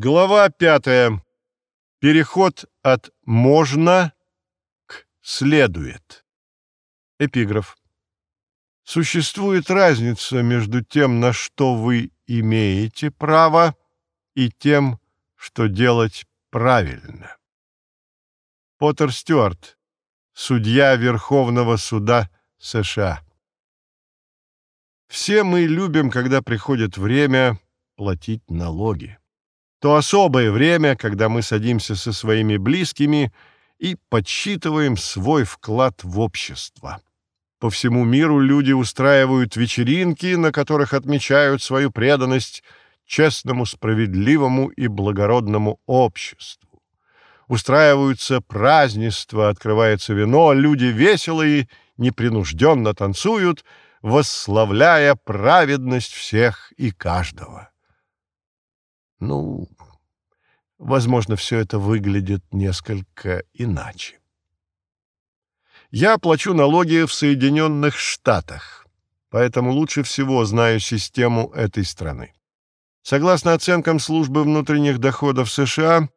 Глава пятая. Переход от «можно» к «следует». Эпиграф. Существует разница между тем, на что вы имеете право, и тем, что делать правильно. Поттер Стюарт, судья Верховного суда США. Все мы любим, когда приходит время платить налоги. То особое время, когда мы садимся со своими близкими и подсчитываем свой вклад в общество. По всему миру люди устраивают вечеринки, на которых отмечают свою преданность честному, справедливому и благородному обществу. Устраиваются празднества, открывается вино, люди веселые, непринужденно танцуют, восславляя праведность всех и каждого. Ну, возможно, все это выглядит несколько иначе. Я плачу налоги в Соединенных Штатах, поэтому лучше всего знаю систему этой страны. Согласно оценкам Службы внутренних доходов США,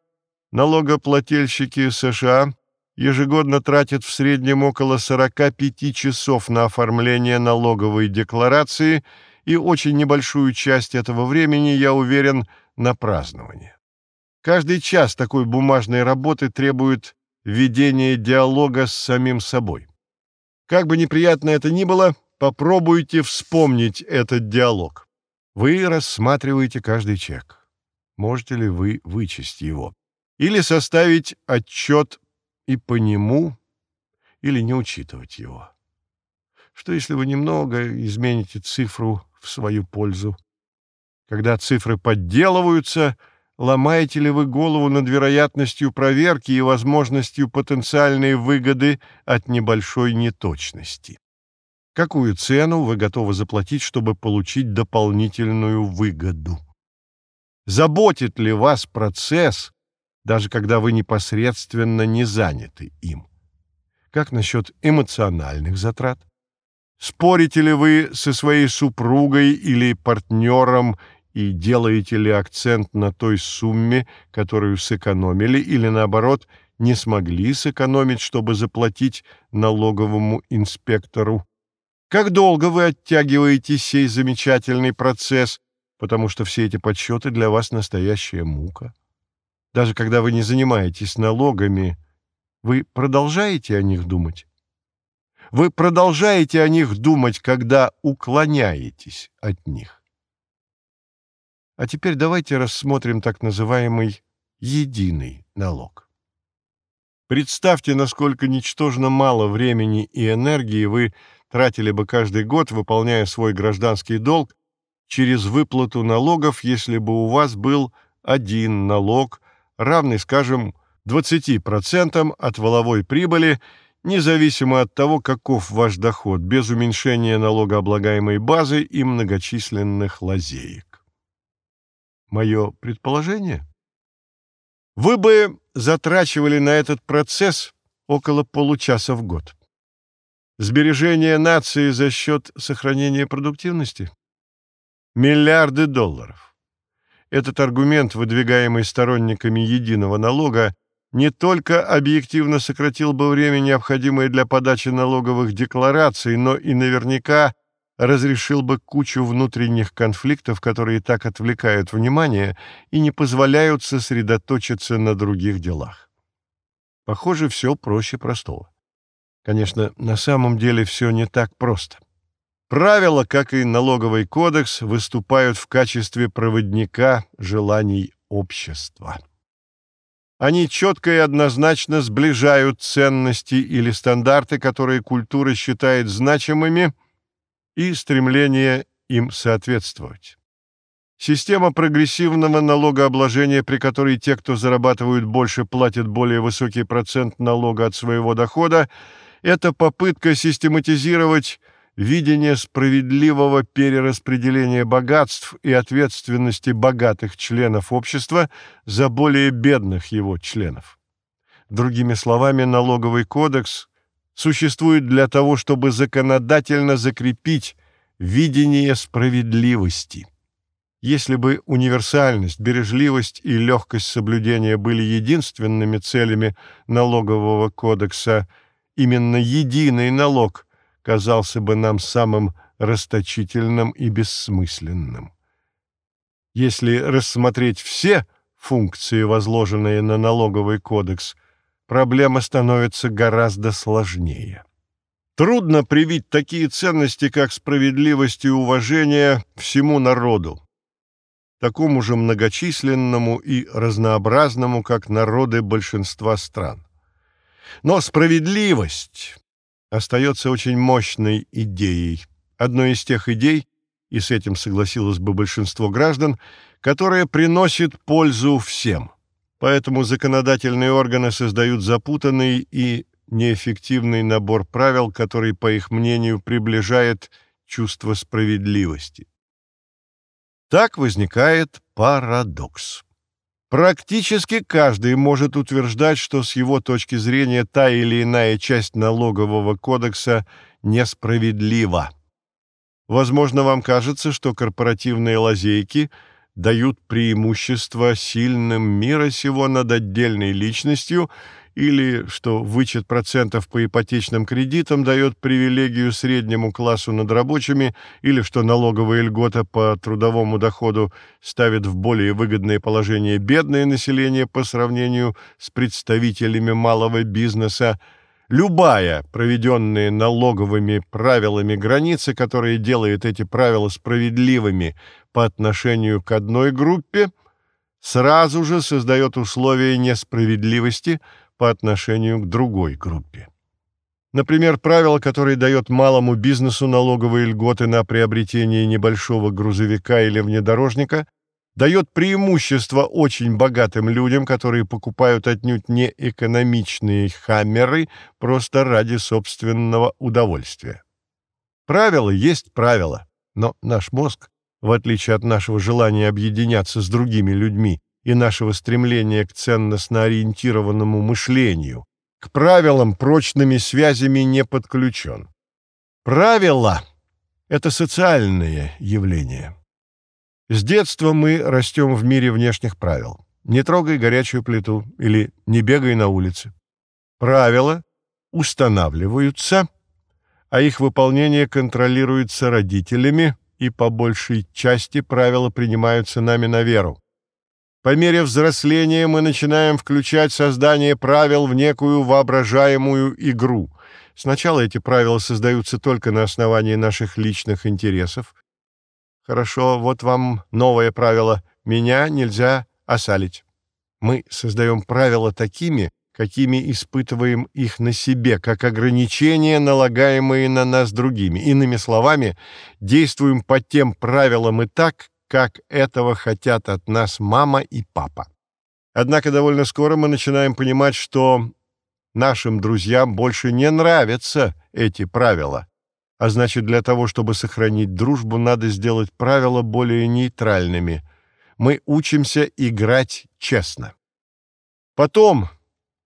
налогоплательщики США ежегодно тратят в среднем около 45 часов на оформление налоговой декларации, и очень небольшую часть этого времени, я уверен, на празднование. Каждый час такой бумажной работы требует ведения диалога с самим собой. Как бы неприятно это ни было, попробуйте вспомнить этот диалог. Вы рассматриваете каждый чек. Можете ли вы вычесть его? Или составить отчет и по нему, или не учитывать его? Что если вы немного измените цифру в свою пользу? Когда цифры подделываются, ломаете ли вы голову над вероятностью проверки и возможностью потенциальной выгоды от небольшой неточности? Какую цену вы готовы заплатить, чтобы получить дополнительную выгоду? Заботит ли вас процесс, даже когда вы непосредственно не заняты им? Как насчет эмоциональных затрат? Спорите ли вы со своей супругой или партнером и делаете ли акцент на той сумме, которую сэкономили, или, наоборот, не смогли сэкономить, чтобы заплатить налоговому инспектору? Как долго вы оттягиваете сей замечательный процесс, потому что все эти подсчеты для вас настоящая мука? Даже когда вы не занимаетесь налогами, вы продолжаете о них думать? Вы продолжаете о них думать, когда уклоняетесь от них? А теперь давайте рассмотрим так называемый единый налог. Представьте, насколько ничтожно мало времени и энергии вы тратили бы каждый год, выполняя свой гражданский долг, через выплату налогов, если бы у вас был один налог, равный, скажем, 20% от воловой прибыли, независимо от того, каков ваш доход, без уменьшения налогооблагаемой базы и многочисленных лазеек. Мое предположение? Вы бы затрачивали на этот процесс около получаса в год. Сбережение нации за счет сохранения продуктивности? Миллиарды долларов. Этот аргумент, выдвигаемый сторонниками единого налога, не только объективно сократил бы время, необходимое для подачи налоговых деклараций, но и наверняка разрешил бы кучу внутренних конфликтов, которые так отвлекают внимание и не позволяют сосредоточиться на других делах. Похоже, все проще простого. Конечно, на самом деле все не так просто. Правила, как и налоговый кодекс, выступают в качестве проводника желаний общества. Они четко и однозначно сближают ценности или стандарты, которые культура считает значимыми, и стремление им соответствовать. Система прогрессивного налогообложения, при которой те, кто зарабатывают больше, платят более высокий процент налога от своего дохода – это попытка систематизировать видение справедливого перераспределения богатств и ответственности богатых членов общества за более бедных его членов. Другими словами, налоговый кодекс существует для того, чтобы законодательно закрепить видение справедливости. Если бы универсальность, бережливость и легкость соблюдения были единственными целями налогового кодекса, именно единый налог казался бы нам самым расточительным и бессмысленным. Если рассмотреть все функции, возложенные на налоговый кодекс, проблема становится гораздо сложнее. Трудно привить такие ценности, как справедливость и уважение всему народу, такому же многочисленному и разнообразному, как народы большинства стран. Но справедливость остается очень мощной идеей, одной из тех идей, и с этим согласилось бы большинство граждан, которая приносит пользу всем. Поэтому законодательные органы создают запутанный и неэффективный набор правил, который, по их мнению, приближает чувство справедливости. Так возникает парадокс. Практически каждый может утверждать, что с его точки зрения та или иная часть налогового кодекса несправедлива. Возможно, вам кажется, что корпоративные лазейки дают преимущество сильным мира сего над отдельной личностью – или что вычет процентов по ипотечным кредитам дает привилегию среднему классу над рабочими, или что налоговая льгота по трудовому доходу ставит в более выгодное положение бедное население по сравнению с представителями малого бизнеса, любая проведенная налоговыми правилами граница, которая делает эти правила справедливыми по отношению к одной группе, сразу же создает условия несправедливости – по отношению к другой группе. Например, правило, которое дает малому бизнесу налоговые льготы на приобретение небольшого грузовика или внедорожника, дает преимущество очень богатым людям, которые покупают отнюдь не экономичные хаммеры просто ради собственного удовольствия. Правило есть правило, но наш мозг, в отличие от нашего желания объединяться с другими людьми и нашего стремления к ценностно ориентированному мышлению, к правилам прочными связями не подключен. Правила — это социальные явления. С детства мы растем в мире внешних правил. Не трогай горячую плиту или не бегай на улице. Правила устанавливаются, а их выполнение контролируется родителями, и по большей части правила принимаются нами на веру. По мере взросления мы начинаем включать создание правил в некую воображаемую игру. Сначала эти правила создаются только на основании наших личных интересов. Хорошо, вот вам новое правило. Меня нельзя осалить. Мы создаем правила такими, какими испытываем их на себе, как ограничения, налагаемые на нас другими. Иными словами, действуем по тем правилам и так, как этого хотят от нас мама и папа. Однако довольно скоро мы начинаем понимать, что нашим друзьям больше не нравятся эти правила. А значит, для того, чтобы сохранить дружбу, надо сделать правила более нейтральными. Мы учимся играть честно. Потом,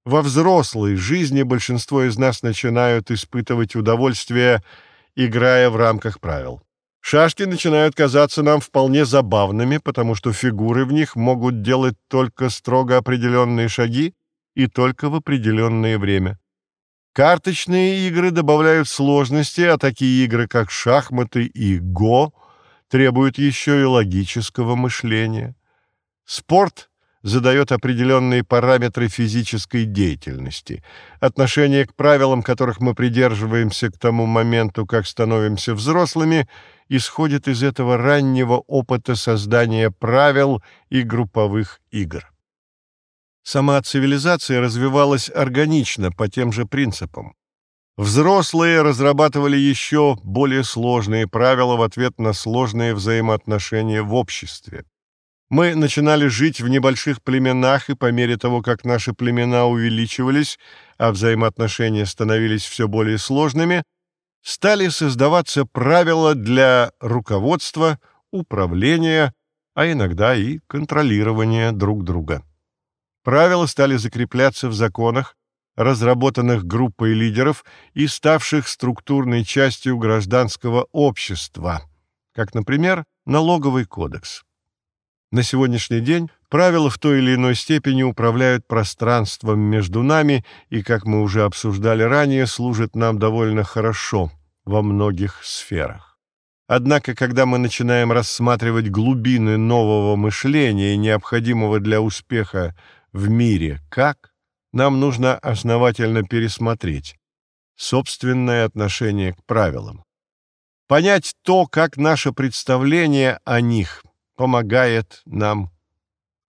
во взрослой жизни, большинство из нас начинают испытывать удовольствие, играя в рамках правил. Шашки начинают казаться нам вполне забавными, потому что фигуры в них могут делать только строго определенные шаги и только в определенное время. Карточные игры добавляют сложности, а такие игры, как шахматы и го, требуют еще и логического мышления. Спорт задает определенные параметры физической деятельности. Отношение к правилам, которых мы придерживаемся к тому моменту, как становимся взрослыми – исходит из этого раннего опыта создания правил и групповых игр. Сама цивилизация развивалась органично по тем же принципам. Взрослые разрабатывали еще более сложные правила в ответ на сложные взаимоотношения в обществе. Мы начинали жить в небольших племенах, и по мере того, как наши племена увеличивались, а взаимоотношения становились все более сложными, стали создаваться правила для руководства, управления, а иногда и контролирования друг друга. Правила стали закрепляться в законах, разработанных группой лидеров и ставших структурной частью гражданского общества, как, например, налоговый кодекс. На сегодняшний день правила в той или иной степени управляют пространством между нами и, как мы уже обсуждали ранее, служат нам довольно хорошо во многих сферах. Однако, когда мы начинаем рассматривать глубины нового мышления, необходимого для успеха в мире, как, нам нужно основательно пересмотреть собственное отношение к правилам. Понять то, как наше представление о них помогает нам,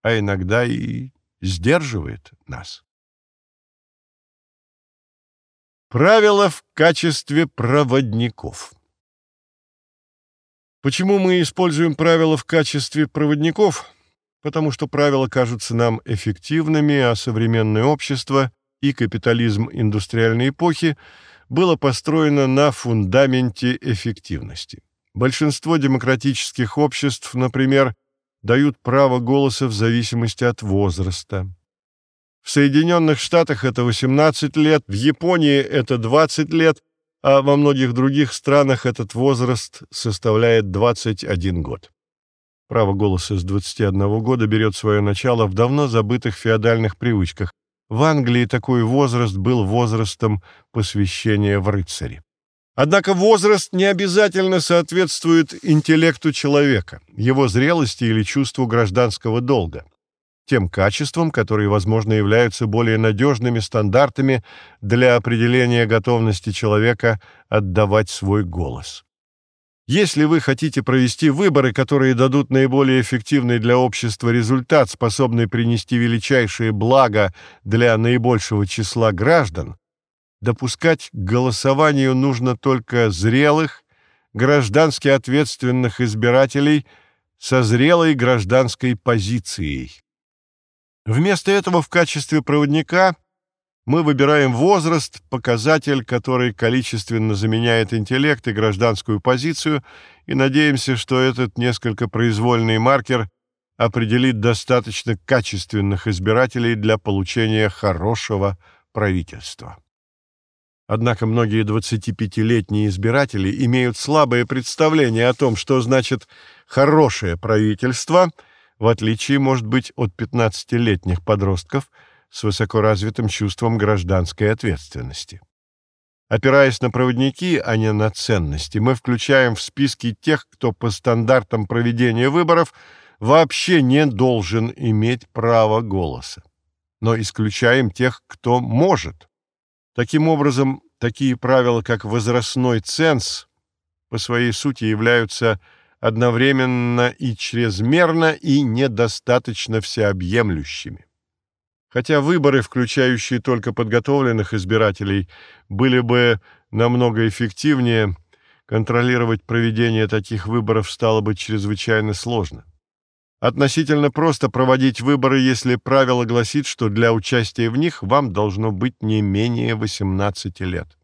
а иногда и сдерживает нас. Правила в качестве проводников Почему мы используем правила в качестве проводников? Потому что правила кажутся нам эффективными, а современное общество и капитализм индустриальной эпохи было построено на фундаменте эффективности. Большинство демократических обществ, например, дают право голоса в зависимости от возраста. В Соединенных Штатах это 18 лет, в Японии это 20 лет, а во многих других странах этот возраст составляет 21 год. Право голоса с 21 года берет свое начало в давно забытых феодальных привычках. В Англии такой возраст был возрастом посвящения в рыцари. Однако возраст не обязательно соответствует интеллекту человека, его зрелости или чувству гражданского долга тем качествам, которые, возможно, являются более надежными стандартами для определения готовности человека отдавать свой голос. Если вы хотите провести выборы, которые дадут наиболее эффективный для общества результат, способный принести величайшее благо для наибольшего числа граждан, допускать к голосованию нужно только зрелых, граждански ответственных избирателей со зрелой гражданской позицией. Вместо этого в качестве проводника мы выбираем возраст, показатель, который количественно заменяет интеллект и гражданскую позицию, и надеемся, что этот несколько произвольный маркер определит достаточно качественных избирателей для получения хорошего правительства. Однако многие 25-летние избиратели имеют слабое представление о том, что значит «хорошее правительство», в отличие, может быть, от 15-летних подростков с высокоразвитым чувством гражданской ответственности. Опираясь на проводники, а не на ценности, мы включаем в списки тех, кто по стандартам проведения выборов вообще не должен иметь права голоса. Но исключаем тех, кто может. Таким образом, такие правила, как возрастной ценз, по своей сути являются одновременно и чрезмерно, и недостаточно всеобъемлющими. Хотя выборы, включающие только подготовленных избирателей, были бы намного эффективнее, контролировать проведение таких выборов стало бы чрезвычайно сложно. Относительно просто проводить выборы, если правило гласит, что для участия в них вам должно быть не менее 18 лет.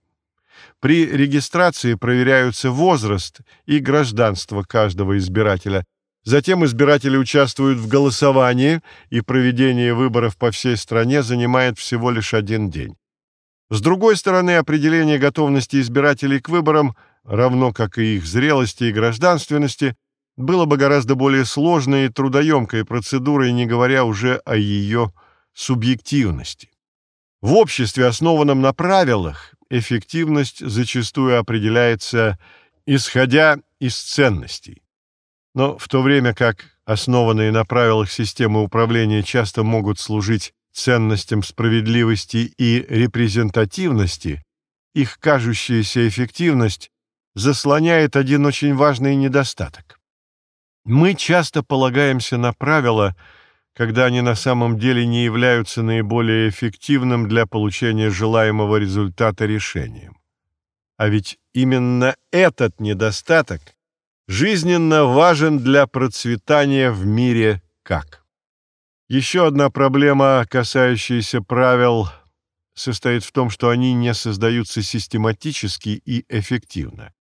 При регистрации проверяются возраст и гражданство каждого избирателя. Затем избиратели участвуют в голосовании, и проведение выборов по всей стране занимает всего лишь один день. С другой стороны, определение готовности избирателей к выборам, равно как и их зрелости и гражданственности, было бы гораздо более сложной и трудоемкой процедурой, не говоря уже о ее субъективности. В обществе, основанном на правилах, эффективность зачастую определяется исходя из ценностей. Но в то время как основанные на правилах системы управления часто могут служить ценностям справедливости и репрезентативности, их кажущаяся эффективность заслоняет один очень важный недостаток. Мы часто полагаемся на правила, когда они на самом деле не являются наиболее эффективным для получения желаемого результата решением. А ведь именно этот недостаток жизненно важен для процветания в мире как. Еще одна проблема, касающаяся правил, состоит в том, что они не создаются систематически и эффективно.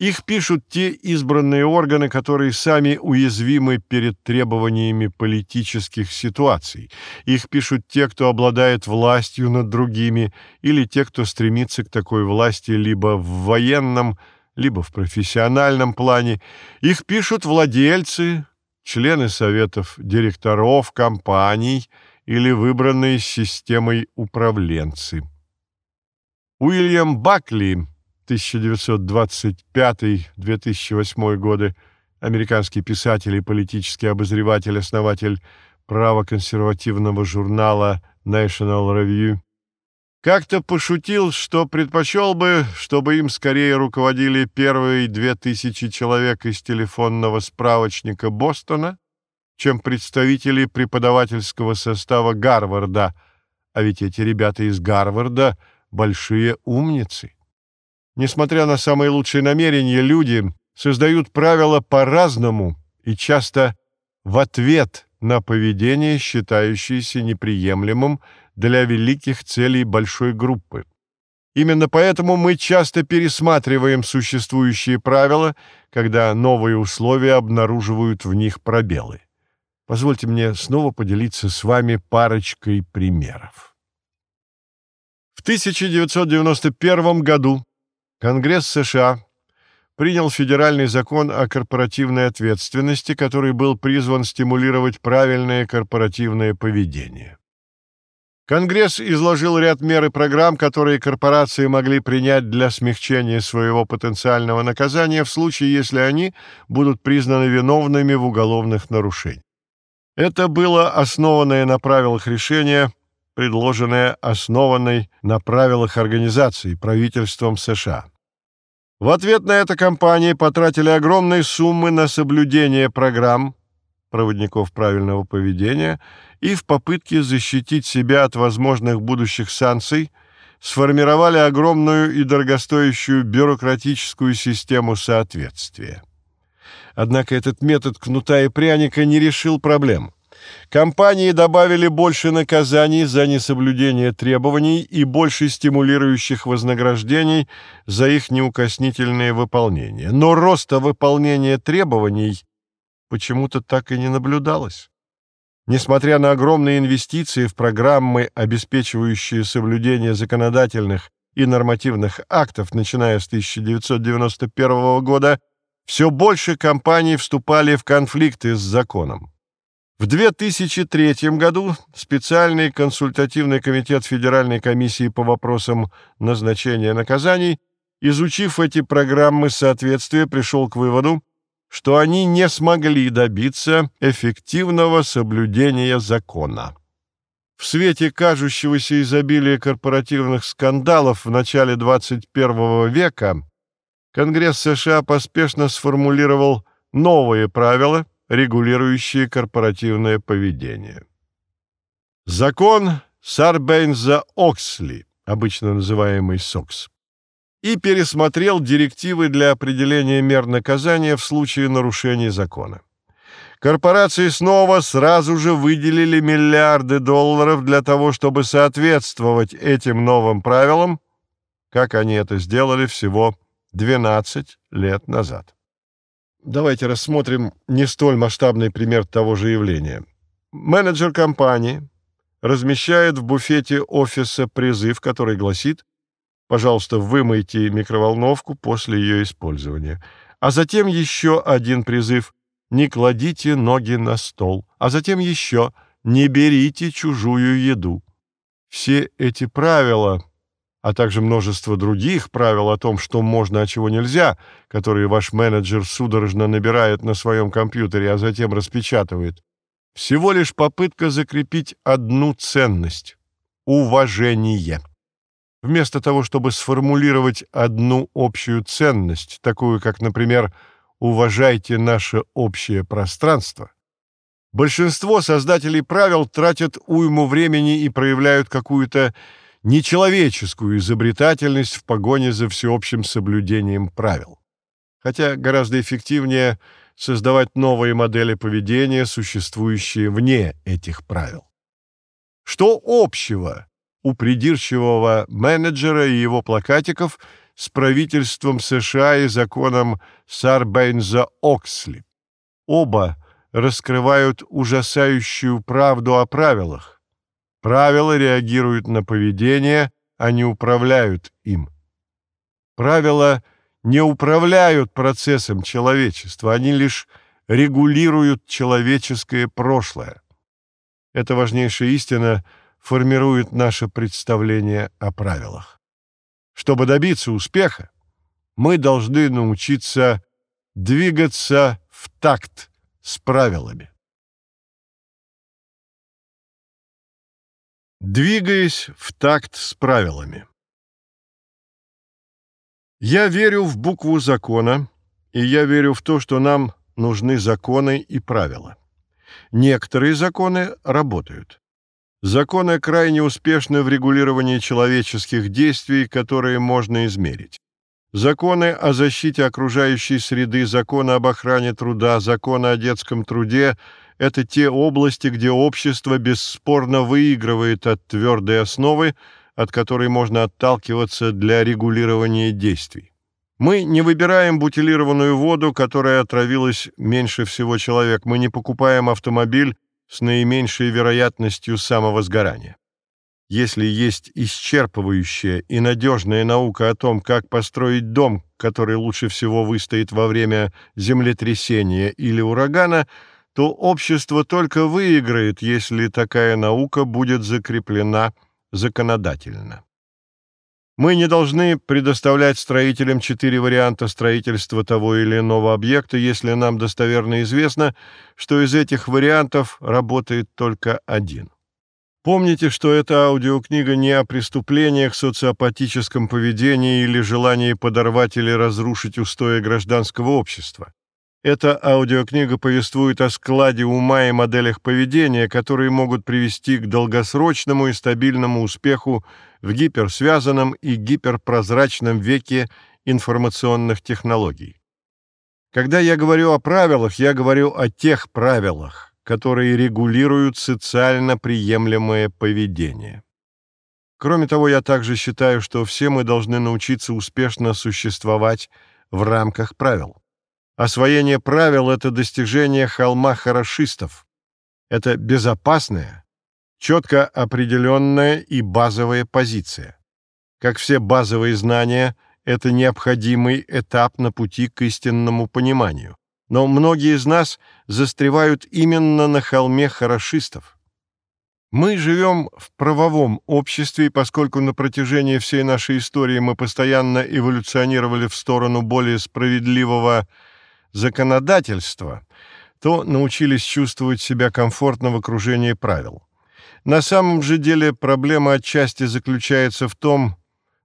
Их пишут те избранные органы, которые сами уязвимы перед требованиями политических ситуаций. Их пишут те, кто обладает властью над другими, или те, кто стремится к такой власти либо в военном, либо в профессиональном плане. Их пишут владельцы, члены советов директоров компаний или выбранные системой управленцы. Уильям Бакли, 1925-2008 годы, американский писатель и политический обозреватель, основатель правоконсервативного журнала National Review, как-то пошутил, что предпочел бы, чтобы им скорее руководили первые две тысячи человек из телефонного справочника Бостона, чем представители преподавательского состава Гарварда, а ведь эти ребята из Гарварда — большие умницы. Несмотря на самые лучшие намерения, люди создают правила по-разному и часто в ответ на поведение, считающееся неприемлемым для великих целей большой группы. Именно поэтому мы часто пересматриваем существующие правила, когда новые условия обнаруживают в них пробелы. Позвольте мне снова поделиться с вами парочкой примеров. В 1991 году Конгресс США принял федеральный закон о корпоративной ответственности, который был призван стимулировать правильное корпоративное поведение. Конгресс изложил ряд мер и программ, которые корпорации могли принять для смягчения своего потенциального наказания в случае, если они будут признаны виновными в уголовных нарушениях. Это было основанное на правилах решение, предложенное основанной на правилах организации правительством США. В ответ на это компании потратили огромные суммы на соблюдение программ проводников правильного поведения – и в попытке защитить себя от возможных будущих санкций сформировали огромную и дорогостоящую бюрократическую систему соответствия. Однако этот метод кнута и пряника не решил проблем. Компании добавили больше наказаний за несоблюдение требований и больше стимулирующих вознаграждений за их неукоснительное выполнение. Но роста выполнения требований почему-то так и не наблюдалось. Несмотря на огромные инвестиции в программы, обеспечивающие соблюдение законодательных и нормативных актов, начиная с 1991 года, все больше компаний вступали в конфликты с законом. В 2003 году специальный консультативный комитет Федеральной комиссии по вопросам назначения наказаний, изучив эти программы соответствия, пришел к выводу, что они не смогли добиться эффективного соблюдения закона. В свете кажущегося изобилия корпоративных скандалов в начале 21 века Конгресс США поспешно сформулировал новые правила, регулирующие корпоративное поведение. Закон Сарбейнза-Оксли, обычно называемый СОКС, и пересмотрел директивы для определения мер наказания в случае нарушения закона. Корпорации снова сразу же выделили миллиарды долларов для того, чтобы соответствовать этим новым правилам, как они это сделали всего 12 лет назад. Давайте рассмотрим не столь масштабный пример того же явления. Менеджер компании размещает в буфете офиса призыв, который гласит Пожалуйста, вымойте микроволновку после ее использования. А затем еще один призыв «Не кладите ноги на стол». А затем еще «Не берите чужую еду». Все эти правила, а также множество других правил о том, что можно, а чего нельзя, которые ваш менеджер судорожно набирает на своем компьютере, а затем распечатывает, всего лишь попытка закрепить одну ценность — уважение. Вместо того, чтобы сформулировать одну общую ценность, такую как, например, «уважайте наше общее пространство», большинство создателей правил тратят уйму времени и проявляют какую-то нечеловеческую изобретательность в погоне за всеобщим соблюдением правил. Хотя гораздо эффективнее создавать новые модели поведения, существующие вне этих правил. Что общего у придирчивого менеджера и его плакатиков с правительством США и законом Сарбейнза-Оксли. Оба раскрывают ужасающую правду о правилах. Правила реагируют на поведение, а не управляют им. Правила не управляют процессом человечества, они лишь регулируют человеческое прошлое. Эта важнейшая истина формирует наше представление о правилах. Чтобы добиться успеха, мы должны научиться двигаться в такт с правилами. Двигаясь в такт с правилами. Я верю в букву закона, и я верю в то, что нам нужны законы и правила. Некоторые законы работают. Законы крайне успешны в регулировании человеческих действий, которые можно измерить. Законы о защите окружающей среды, законы об охране труда, законы о детском труде – это те области, где общество бесспорно выигрывает от твердой основы, от которой можно отталкиваться для регулирования действий. Мы не выбираем бутилированную воду, которая отравилась меньше всего человек. Мы не покупаем автомобиль с наименьшей вероятностью самовозгорания. Если есть исчерпывающая и надежная наука о том, как построить дом, который лучше всего выстоит во время землетрясения или урагана, то общество только выиграет, если такая наука будет закреплена законодательно. Мы не должны предоставлять строителям четыре варианта строительства того или иного объекта, если нам достоверно известно, что из этих вариантов работает только один. Помните, что эта аудиокнига не о преступлениях, социопатическом поведении или желании подорвать или разрушить устои гражданского общества. Эта аудиокнига повествует о складе ума и моделях поведения, которые могут привести к долгосрочному и стабильному успеху в гиперсвязанном и гиперпрозрачном веке информационных технологий. Когда я говорю о правилах, я говорю о тех правилах, которые регулируют социально приемлемое поведение. Кроме того, я также считаю, что все мы должны научиться успешно существовать в рамках правил. Освоение правил — это достижение холма хорошистов. Это безопасная, четко определенная и базовая позиция. Как все базовые знания, это необходимый этап на пути к истинному пониманию. Но многие из нас застревают именно на холме хорошистов. Мы живем в правовом обществе, поскольку на протяжении всей нашей истории мы постоянно эволюционировали в сторону более справедливого законодательства, то научились чувствовать себя комфортно в окружении правил. На самом же деле проблема отчасти заключается в том,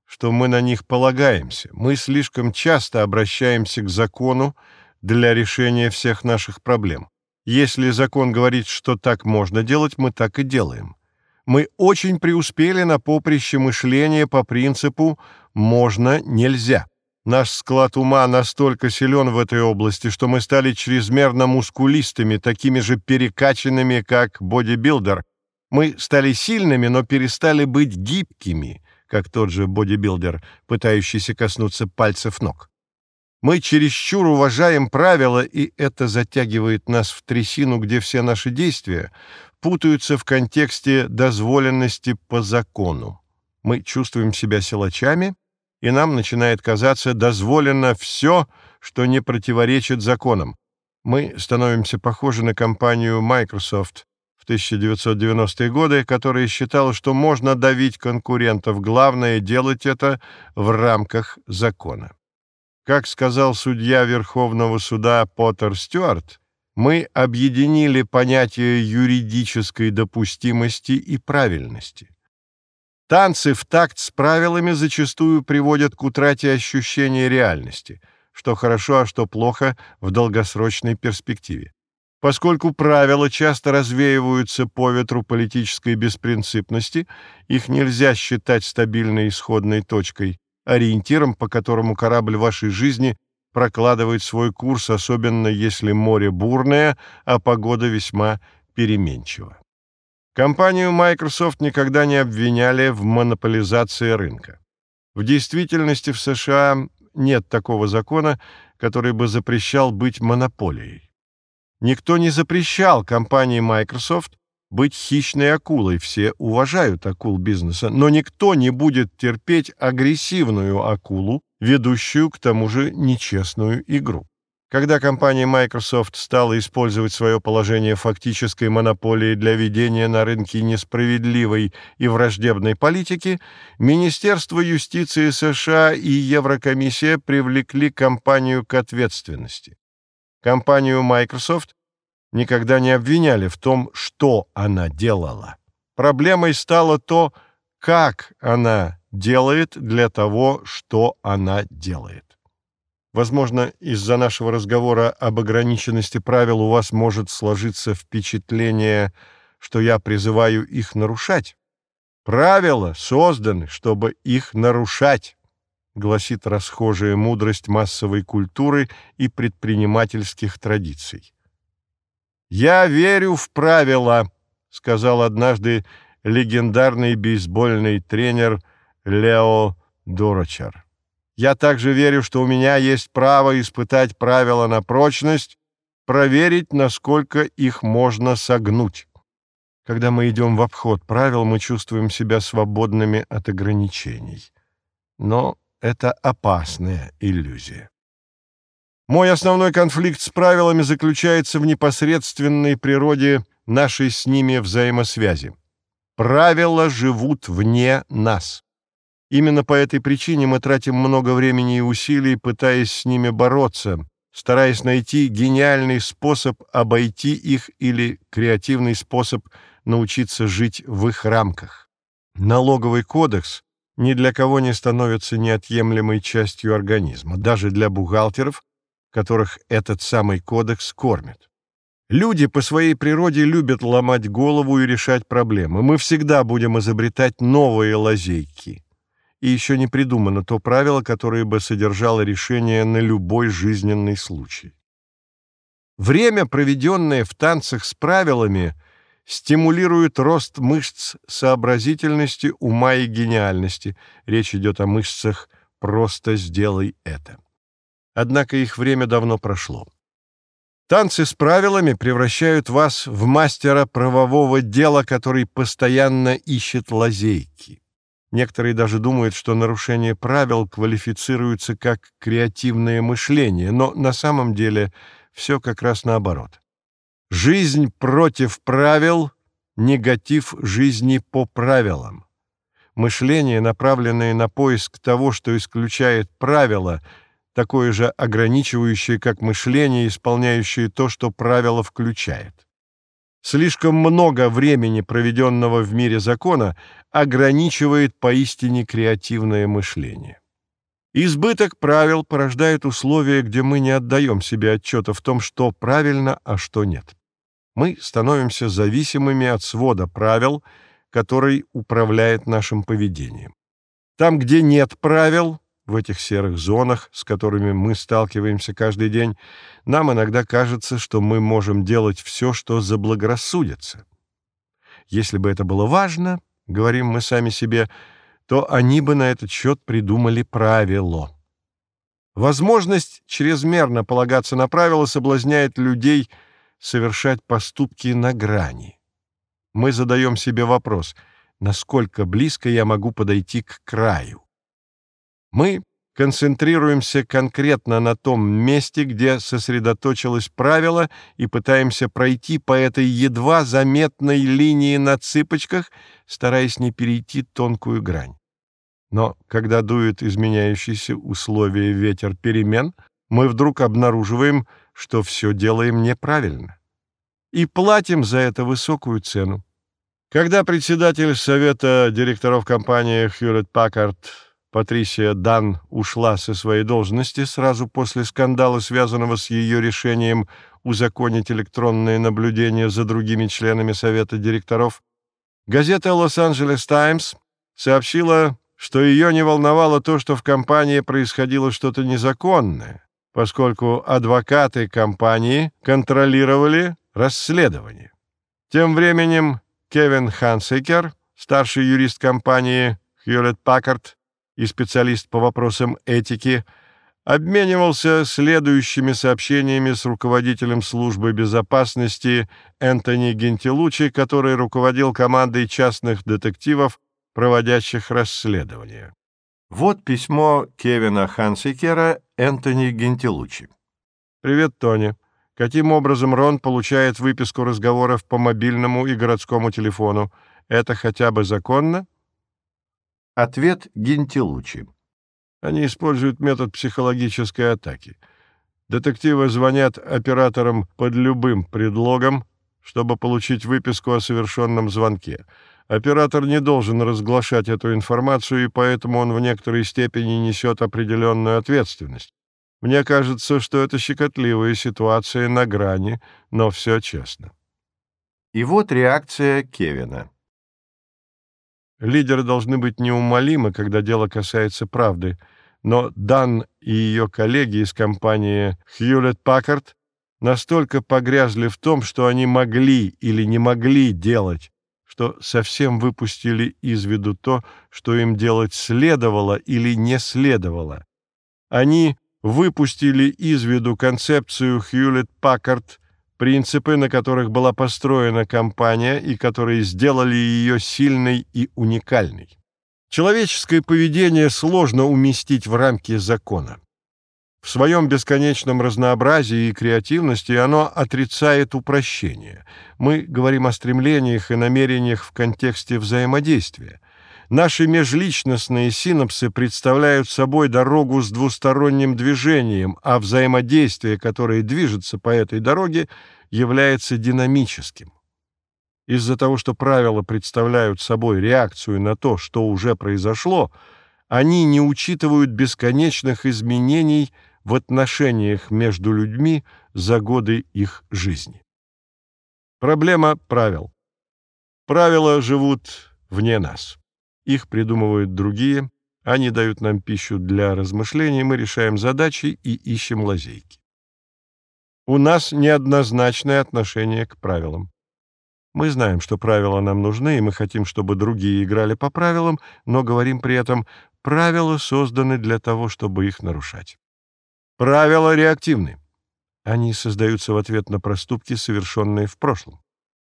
что мы на них полагаемся. Мы слишком часто обращаемся к закону для решения всех наших проблем. Если закон говорит, что так можно делать, мы так и делаем. Мы очень преуспели на поприще мышления по принципу «можно, нельзя». Наш склад ума настолько силен в этой области, что мы стали чрезмерно мускулистыми, такими же перекачанными, как бодибилдер. Мы стали сильными, но перестали быть гибкими, как тот же бодибилдер, пытающийся коснуться пальцев ног. Мы чересчур уважаем правила, и это затягивает нас в трясину, где все наши действия путаются в контексте дозволенности по закону. Мы чувствуем себя силачами — и нам начинает казаться дозволено все, что не противоречит законам. Мы становимся похожи на компанию Microsoft в 1990-е годы, которая считала, что можно давить конкурентов, главное делать это в рамках закона. Как сказал судья Верховного суда Поттер Стюарт, мы объединили понятия юридической допустимости и правильности. Танцы в такт с правилами зачастую приводят к утрате ощущения реальности, что хорошо, а что плохо в долгосрочной перспективе. Поскольку правила часто развеиваются по ветру политической беспринципности, их нельзя считать стабильной исходной точкой, ориентиром, по которому корабль вашей жизни прокладывает свой курс, особенно если море бурное, а погода весьма переменчива. Компанию Microsoft никогда не обвиняли в монополизации рынка. В действительности в США нет такого закона, который бы запрещал быть монополией. Никто не запрещал компании Microsoft быть хищной акулой, все уважают акул бизнеса, но никто не будет терпеть агрессивную акулу, ведущую к тому же нечестную игру. Когда компания Microsoft стала использовать свое положение фактической монополии для ведения на рынке несправедливой и враждебной политики, Министерство юстиции США и Еврокомиссия привлекли компанию к ответственности. Компанию Microsoft никогда не обвиняли в том, что она делала. Проблемой стало то, как она делает для того, что она делает. Возможно, из-за нашего разговора об ограниченности правил у вас может сложиться впечатление, что я призываю их нарушать. Правила созданы, чтобы их нарушать, гласит расхожая мудрость массовой культуры и предпринимательских традиций. «Я верю в правила», — сказал однажды легендарный бейсбольный тренер Лео Дорочар. Я также верю, что у меня есть право испытать правила на прочность, проверить, насколько их можно согнуть. Когда мы идем в обход правил, мы чувствуем себя свободными от ограничений. Но это опасная иллюзия. Мой основной конфликт с правилами заключается в непосредственной природе нашей с ними взаимосвязи. Правила живут вне нас. Именно по этой причине мы тратим много времени и усилий, пытаясь с ними бороться, стараясь найти гениальный способ обойти их или креативный способ научиться жить в их рамках. Налоговый кодекс ни для кого не становится неотъемлемой частью организма, даже для бухгалтеров, которых этот самый кодекс кормит. Люди по своей природе любят ломать голову и решать проблемы. Мы всегда будем изобретать новые лазейки и еще не придумано то правило, которое бы содержало решение на любой жизненный случай. Время, проведенное в танцах с правилами, стимулирует рост мышц сообразительности, ума и гениальности. Речь идет о мышцах «просто сделай это». Однако их время давно прошло. Танцы с правилами превращают вас в мастера правового дела, который постоянно ищет лазейки. Некоторые даже думают, что нарушение правил квалифицируется как креативное мышление, но на самом деле все как раз наоборот. Жизнь против правил — негатив жизни по правилам. Мышление, направленное на поиск того, что исключает правила, такое же ограничивающее, как мышление, исполняющее то, что правило включает. Слишком много времени, проведенного в мире закона, ограничивает поистине креативное мышление. Избыток правил порождает условия, где мы не отдаем себе отчета в том, что правильно, а что нет. Мы становимся зависимыми от свода правил, который управляет нашим поведением. Там, где нет правил, в этих серых зонах, с которыми мы сталкиваемся каждый день, нам иногда кажется, что мы можем делать все, что заблагорассудится. Если бы это было важно, говорим мы сами себе, то они бы на этот счет придумали правило. Возможность чрезмерно полагаться на правила соблазняет людей совершать поступки на грани. Мы задаем себе вопрос, насколько близко я могу подойти к краю. Мы концентрируемся конкретно на том месте, где сосредоточилось правило, и пытаемся пройти по этой едва заметной линии на цыпочках, стараясь не перейти тонкую грань. Но когда дует изменяющийся условия ветер перемен, мы вдруг обнаруживаем, что все делаем неправильно. И платим за это высокую цену. Когда председатель совета директоров компании Hewlett Packard Патрисия Дан ушла со своей должности сразу после скандала, связанного с ее решением узаконить электронное наблюдение за другими членами совета директоров, газета «Лос-Анджелес Таймс» сообщила, что ее не волновало то, что в компании происходило что-то незаконное, поскольку адвокаты компании контролировали расследование. Тем временем Кевин Хансекер, старший юрист компании Hewlett Packard, и специалист по вопросам этики, обменивался следующими сообщениями с руководителем службы безопасности Энтони Гентилучи, который руководил командой частных детективов, проводящих расследование. Вот письмо Кевина Хансикера Энтони Гентилучи. «Привет, Тони. Каким образом Рон получает выписку разговоров по мобильному и городскому телефону? Это хотя бы законно?» Ответ Гентилучи. Они используют метод психологической атаки. Детективы звонят операторам под любым предлогом, чтобы получить выписку о совершенном звонке. Оператор не должен разглашать эту информацию, и поэтому он в некоторой степени несет определенную ответственность. Мне кажется, что это щекотливая ситуация на грани, но все честно. И вот реакция Кевина. Лидеры должны быть неумолимы, когда дело касается правды, но Дан и ее коллеги из компании Hewlett-Packard настолько погрязли в том, что они могли или не могли делать, что совсем выпустили из виду то, что им делать следовало или не следовало. Они выпустили из виду концепцию Хьюлетт-Паккард, принципы, на которых была построена компания и которые сделали ее сильной и уникальной. Человеческое поведение сложно уместить в рамки закона. В своем бесконечном разнообразии и креативности оно отрицает упрощение. Мы говорим о стремлениях и намерениях в контексте взаимодействия. Наши межличностные синапсы представляют собой дорогу с двусторонним движением, а взаимодействие, которое движется по этой дороге, является динамическим. Из-за того, что правила представляют собой реакцию на то, что уже произошло, они не учитывают бесконечных изменений в отношениях между людьми за годы их жизни. Проблема правил. Правила живут вне нас. Их придумывают другие, они дают нам пищу для размышлений, мы решаем задачи и ищем лазейки. У нас неоднозначное отношение к правилам. Мы знаем, что правила нам нужны, и мы хотим, чтобы другие играли по правилам, но говорим при этом, правила созданы для того, чтобы их нарушать. Правила реактивны. Они создаются в ответ на проступки, совершенные в прошлом.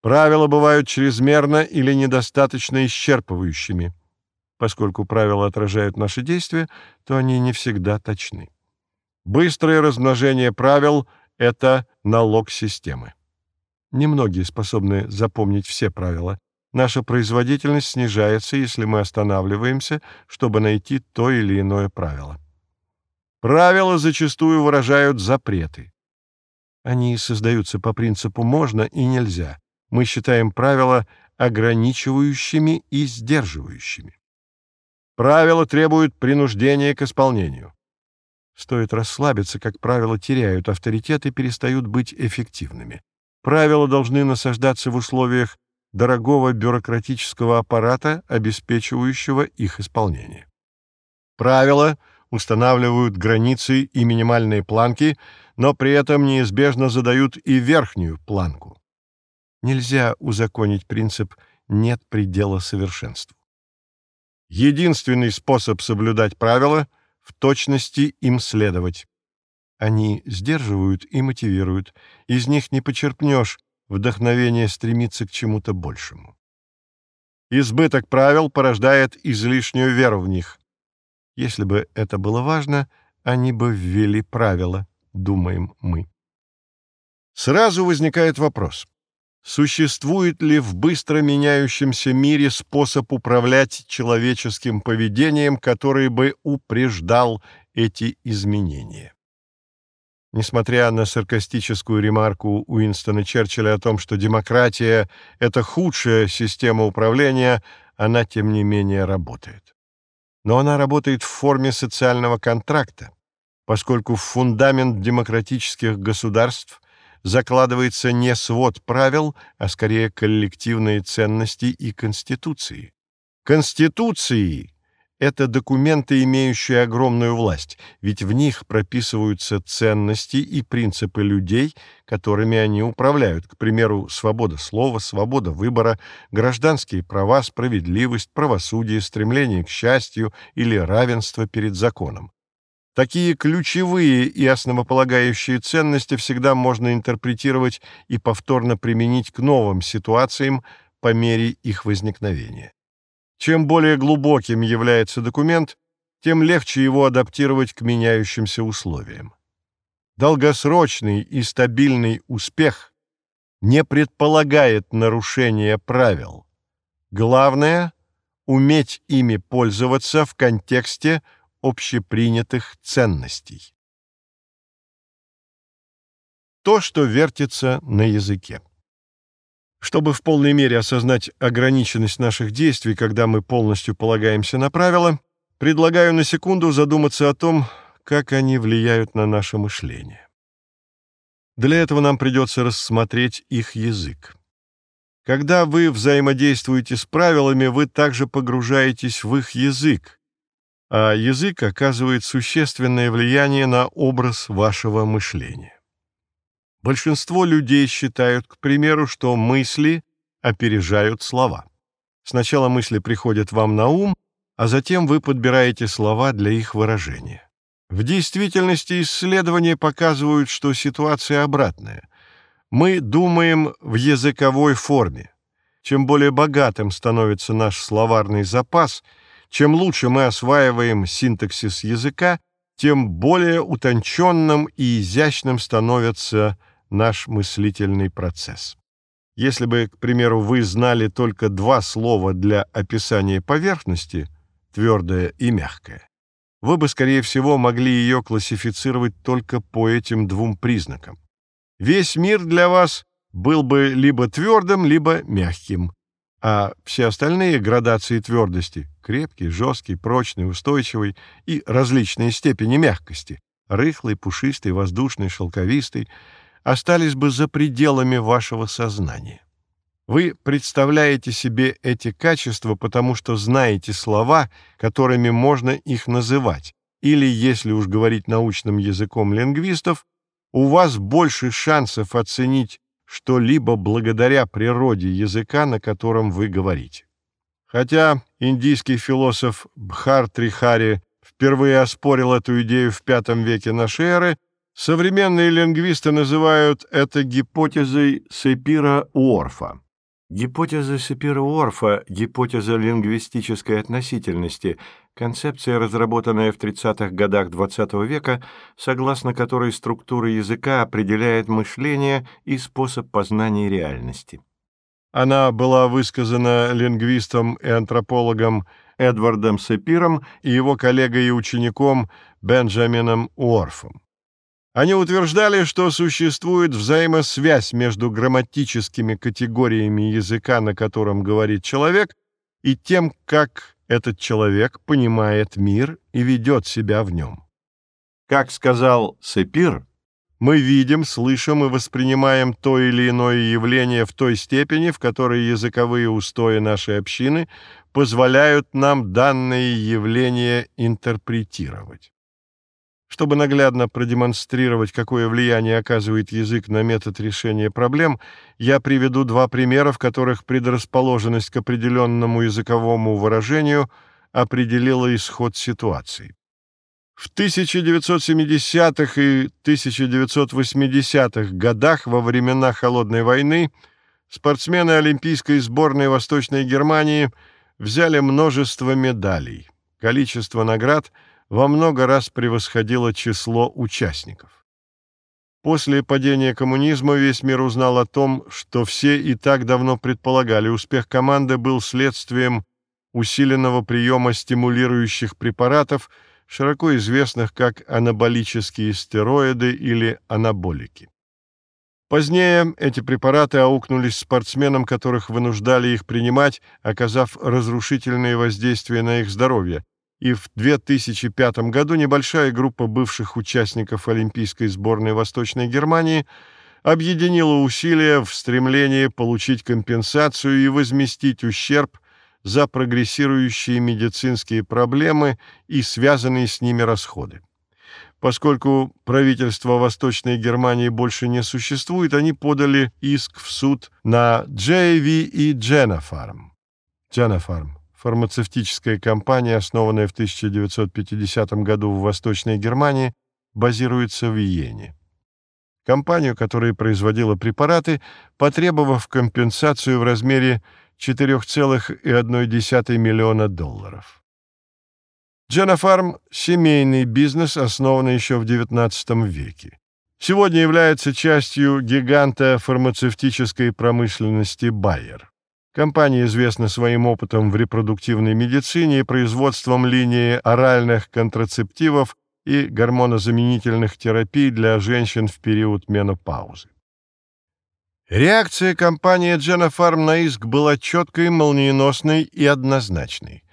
Правила бывают чрезмерно или недостаточно исчерпывающими. Поскольку правила отражают наши действия, то они не всегда точны. Быстрое размножение правил — это налог системы. Немногие способны запомнить все правила. Наша производительность снижается, если мы останавливаемся, чтобы найти то или иное правило. Правила зачастую выражают запреты. Они создаются по принципу «можно» и «нельзя». Мы считаем правила ограничивающими и сдерживающими. Правила требуют принуждения к исполнению. Стоит расслабиться, как правила теряют авторитет и перестают быть эффективными. Правила должны насаждаться в условиях дорогого бюрократического аппарата, обеспечивающего их исполнение. Правила устанавливают границы и минимальные планки, но при этом неизбежно задают и верхнюю планку. Нельзя узаконить принцип «нет предела совершенству». Единственный способ соблюдать правила — в точности им следовать. Они сдерживают и мотивируют. Из них не почерпнешь вдохновение стремиться к чему-то большему. Избыток правил порождает излишнюю веру в них. Если бы это было важно, они бы ввели правила, думаем мы. Сразу возникает вопрос. Существует ли в быстро меняющемся мире способ управлять человеческим поведением, который бы упреждал эти изменения? Несмотря на саркастическую ремарку Уинстона Черчилля о том, что демократия — это худшая система управления, она, тем не менее, работает. Но она работает в форме социального контракта, поскольку фундамент демократических государств — закладывается не свод правил, а скорее коллективные ценности и конституции. Конституции — это документы, имеющие огромную власть, ведь в них прописываются ценности и принципы людей, которыми они управляют, к примеру, свобода слова, свобода выбора, гражданские права, справедливость, правосудие, стремление к счастью или равенство перед законом. Такие ключевые и основополагающие ценности всегда можно интерпретировать и повторно применить к новым ситуациям по мере их возникновения. Чем более глубоким является документ, тем легче его адаптировать к меняющимся условиям. Долгосрочный и стабильный успех не предполагает нарушения правил. Главное — уметь ими пользоваться в контексте общепринятых ценностей. То, что вертится на языке. Чтобы в полной мере осознать ограниченность наших действий, когда мы полностью полагаемся на правила, предлагаю на секунду задуматься о том, как они влияют на наше мышление. Для этого нам придется рассмотреть их язык. Когда вы взаимодействуете с правилами, вы также погружаетесь в их язык, а язык оказывает существенное влияние на образ вашего мышления. Большинство людей считают, к примеру, что мысли опережают слова. Сначала мысли приходят вам на ум, а затем вы подбираете слова для их выражения. В действительности исследования показывают, что ситуация обратная. Мы думаем в языковой форме. Чем более богатым становится наш словарный запас, чем лучше мы осваиваем синтаксис языка, тем более утонченным и изящным становятся наш мыслительный процесс. Если бы, к примеру, вы знали только два слова для описания поверхности, твердое и мягкое, вы бы, скорее всего, могли ее классифицировать только по этим двум признакам. Весь мир для вас был бы либо твердым, либо мягким, а все остальные градации твердости — крепкий, жесткий, прочный, устойчивый и различные степени мягкости — рыхлый, пушистый, воздушный, шелковистый — остались бы за пределами вашего сознания. Вы представляете себе эти качества, потому что знаете слова, которыми можно их называть, или, если уж говорить научным языком лингвистов, у вас больше шансов оценить что-либо благодаря природе языка, на котором вы говорите. Хотя индийский философ Бхар Трихари впервые оспорил эту идею в V веке нашей эры, Современные лингвисты называют это гипотезой Сепира-Уорфа. Гипотеза Сепира-Уорфа – гипотеза лингвистической относительности, концепция, разработанная в 30-х годах XX века, согласно которой структура языка определяет мышление и способ познания реальности. Она была высказана лингвистом и антропологом Эдвардом Сепиром и его коллегой и учеником Бенджамином Уорфом. Они утверждали, что существует взаимосвязь между грамматическими категориями языка, на котором говорит человек, и тем, как этот человек понимает мир и ведет себя в нем. Как сказал Сепир, мы видим, слышим и воспринимаем то или иное явление в той степени, в которой языковые устои нашей общины позволяют нам данное явление интерпретировать. Чтобы наглядно продемонстрировать, какое влияние оказывает язык на метод решения проблем, я приведу два примера, в которых предрасположенность к определенному языковому выражению определила исход ситуации. В 1970-х и 1980-х годах во времена Холодной войны спортсмены Олимпийской сборной Восточной Германии взяли множество медалей. Количество наград – во много раз превосходило число участников. После падения коммунизма весь мир узнал о том, что все и так давно предполагали, успех команды был следствием усиленного приема стимулирующих препаратов, широко известных как анаболические стероиды или анаболики. Позднее эти препараты аукнулись спортсменам, которых вынуждали их принимать, оказав разрушительные воздействия на их здоровье, и в 2005 году небольшая группа бывших участников Олимпийской сборной Восточной Германии объединила усилия в стремлении получить компенсацию и возместить ущерб за прогрессирующие медицинские проблемы и связанные с ними расходы. Поскольку правительство Восточной Германии больше не существует, они подали иск в суд на JV и Genofarm. Genofarm фармацевтическая компания, основанная в 1950 году в Восточной Германии, базируется в Виене. Компанию, которая производила препараты, потребовав компенсацию в размере 4,1 миллиона долларов. Дженофарм – семейный бизнес, основанный еще в XIX веке. сегодня является частью гиганта фармацевтической промышленности Bayer. Компания известна своим опытом в репродуктивной медицине и производством линии оральных контрацептивов и гормонозаменительных терапий для женщин в период менопаузы. Реакция компании Дженофарм на иск была четкой, молниеносной и однозначной.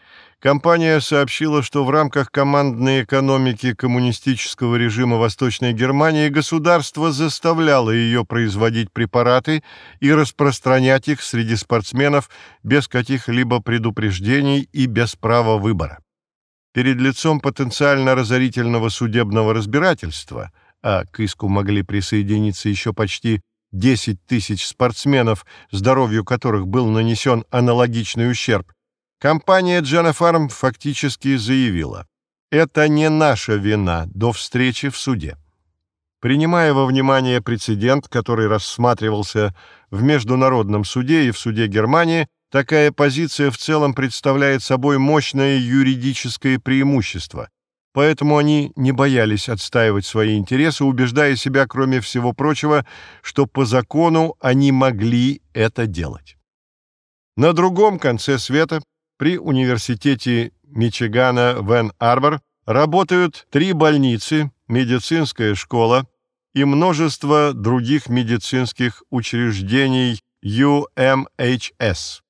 Компания сообщила, что в рамках командной экономики коммунистического режима Восточной Германии государство заставляло ее производить препараты и распространять их среди спортсменов без каких-либо предупреждений и без права выбора. Перед лицом потенциально разорительного судебного разбирательства, а к иску могли присоединиться еще почти 10 тысяч спортсменов, здоровью которых был нанесен аналогичный ущерб, компания Джанафарм фактически заявила, это не наша вина до встречи в суде. Принимая во внимание прецедент, который рассматривался в Международном суде и в суде Германии, такая позиция в целом представляет собой мощное юридическое преимущество, Поэтому они не боялись отстаивать свои интересы, убеждая себя, кроме всего прочего, что по закону они могли это делать. На другом конце света, при университете Мичигана Вен-Арбор, работают три больницы, медицинская школа и множество других медицинских учреждений UMHS.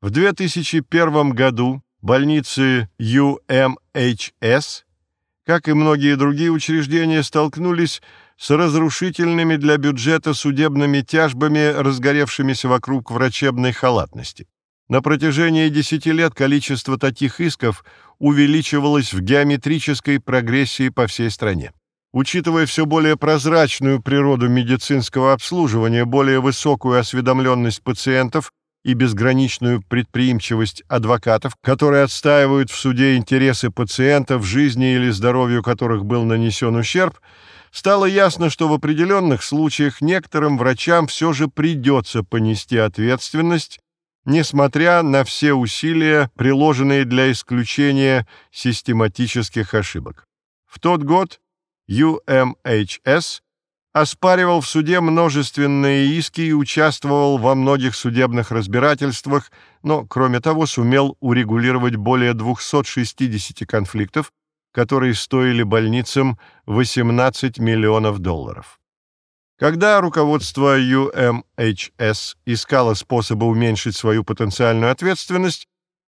В 2001 году больницы UMHS как и многие другие учреждения, столкнулись с разрушительными для бюджета судебными тяжбами, разгоревшимися вокруг врачебной халатности. На протяжении десяти лет количество таких исков увеличивалось в геометрической прогрессии по всей стране. Учитывая все более прозрачную природу медицинского обслуживания, более высокую осведомленность пациентов и безграничную предприимчивость адвокатов, которые отстаивают в суде интересы пациентов, жизни или здоровью которых был нанесен ущерб, стало ясно, что в определенных случаях некоторым врачам все же придется понести ответственность, несмотря на все усилия, приложенные для исключения систематических ошибок. В тот год UMHS оспаривал в суде множественные иски и участвовал во многих судебных разбирательствах, но, кроме того, сумел урегулировать более 260 конфликтов, которые стоили больницам 18 миллионов долларов. Когда руководство UMHS искало способы уменьшить свою потенциальную ответственность,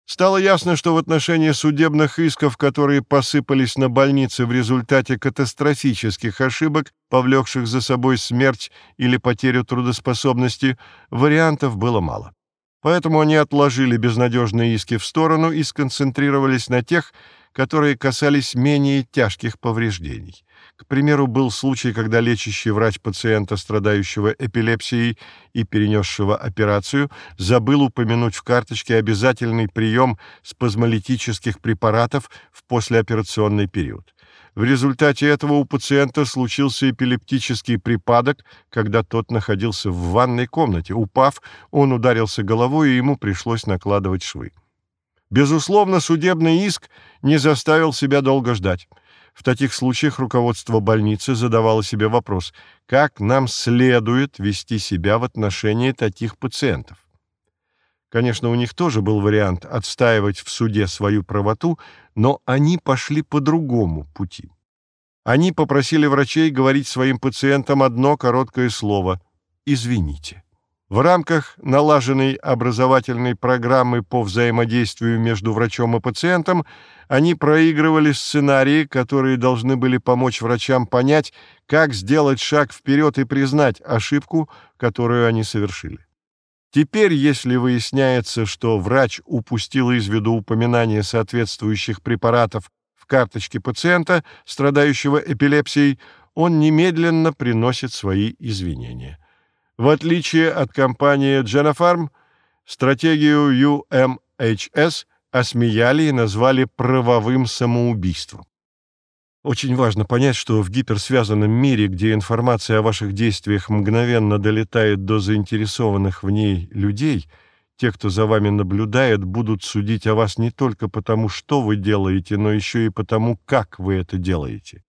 Стало ясно, что в отношении судебных исков, которые посыпались на больницы в результате катастрофических ошибок, повлекших за собой смерть или потерю трудоспособности, вариантов было мало. Поэтому они отложили безнадежные иски в сторону и сконцентрировались на тех, которые касались менее тяжких повреждений. К примеру, был случай, когда лечащий врач пациента, страдающего эпилепсией и перенесшего операцию, забыл упомянуть в карточке обязательный прием спазмолитических препаратов в послеоперационный период. В результате этого у пациента случился эпилептический припадок, когда тот находился в ванной комнате. Упав, он ударился головой, и ему пришлось накладывать швы. Безусловно, судебный иск не заставил себя долго ждать. В таких случаях руководство больницы задавало себе вопрос, как нам следует вести себя в отношении таких пациентов. Конечно, у них тоже был вариант отстаивать в суде свою правоту, но они пошли по другому пути. Они попросили врачей говорить своим пациентам одно короткое слово «извините». В рамках налаженной образовательной программы по взаимодействию между врачом и пациентом они проигрывали сценарии, которые должны были помочь врачам понять, как сделать шаг вперед и признать ошибку, которую они совершили. Теперь, если выясняется, что врач упустил из виду упоминание соответствующих препаратов в карточке пациента, страдающего эпилепсией, он немедленно приносит свои извинения. В отличие от компании Genofarm, стратегию UMHS осмеяли и назвали правовым самоубийством. Очень важно понять, что в гиперсвязанном мире, где информация о ваших действиях мгновенно долетает до заинтересованных в ней людей, те, кто за вами наблюдает, будут судить о вас не только потому, что вы делаете, но еще и потому, как вы это делаете.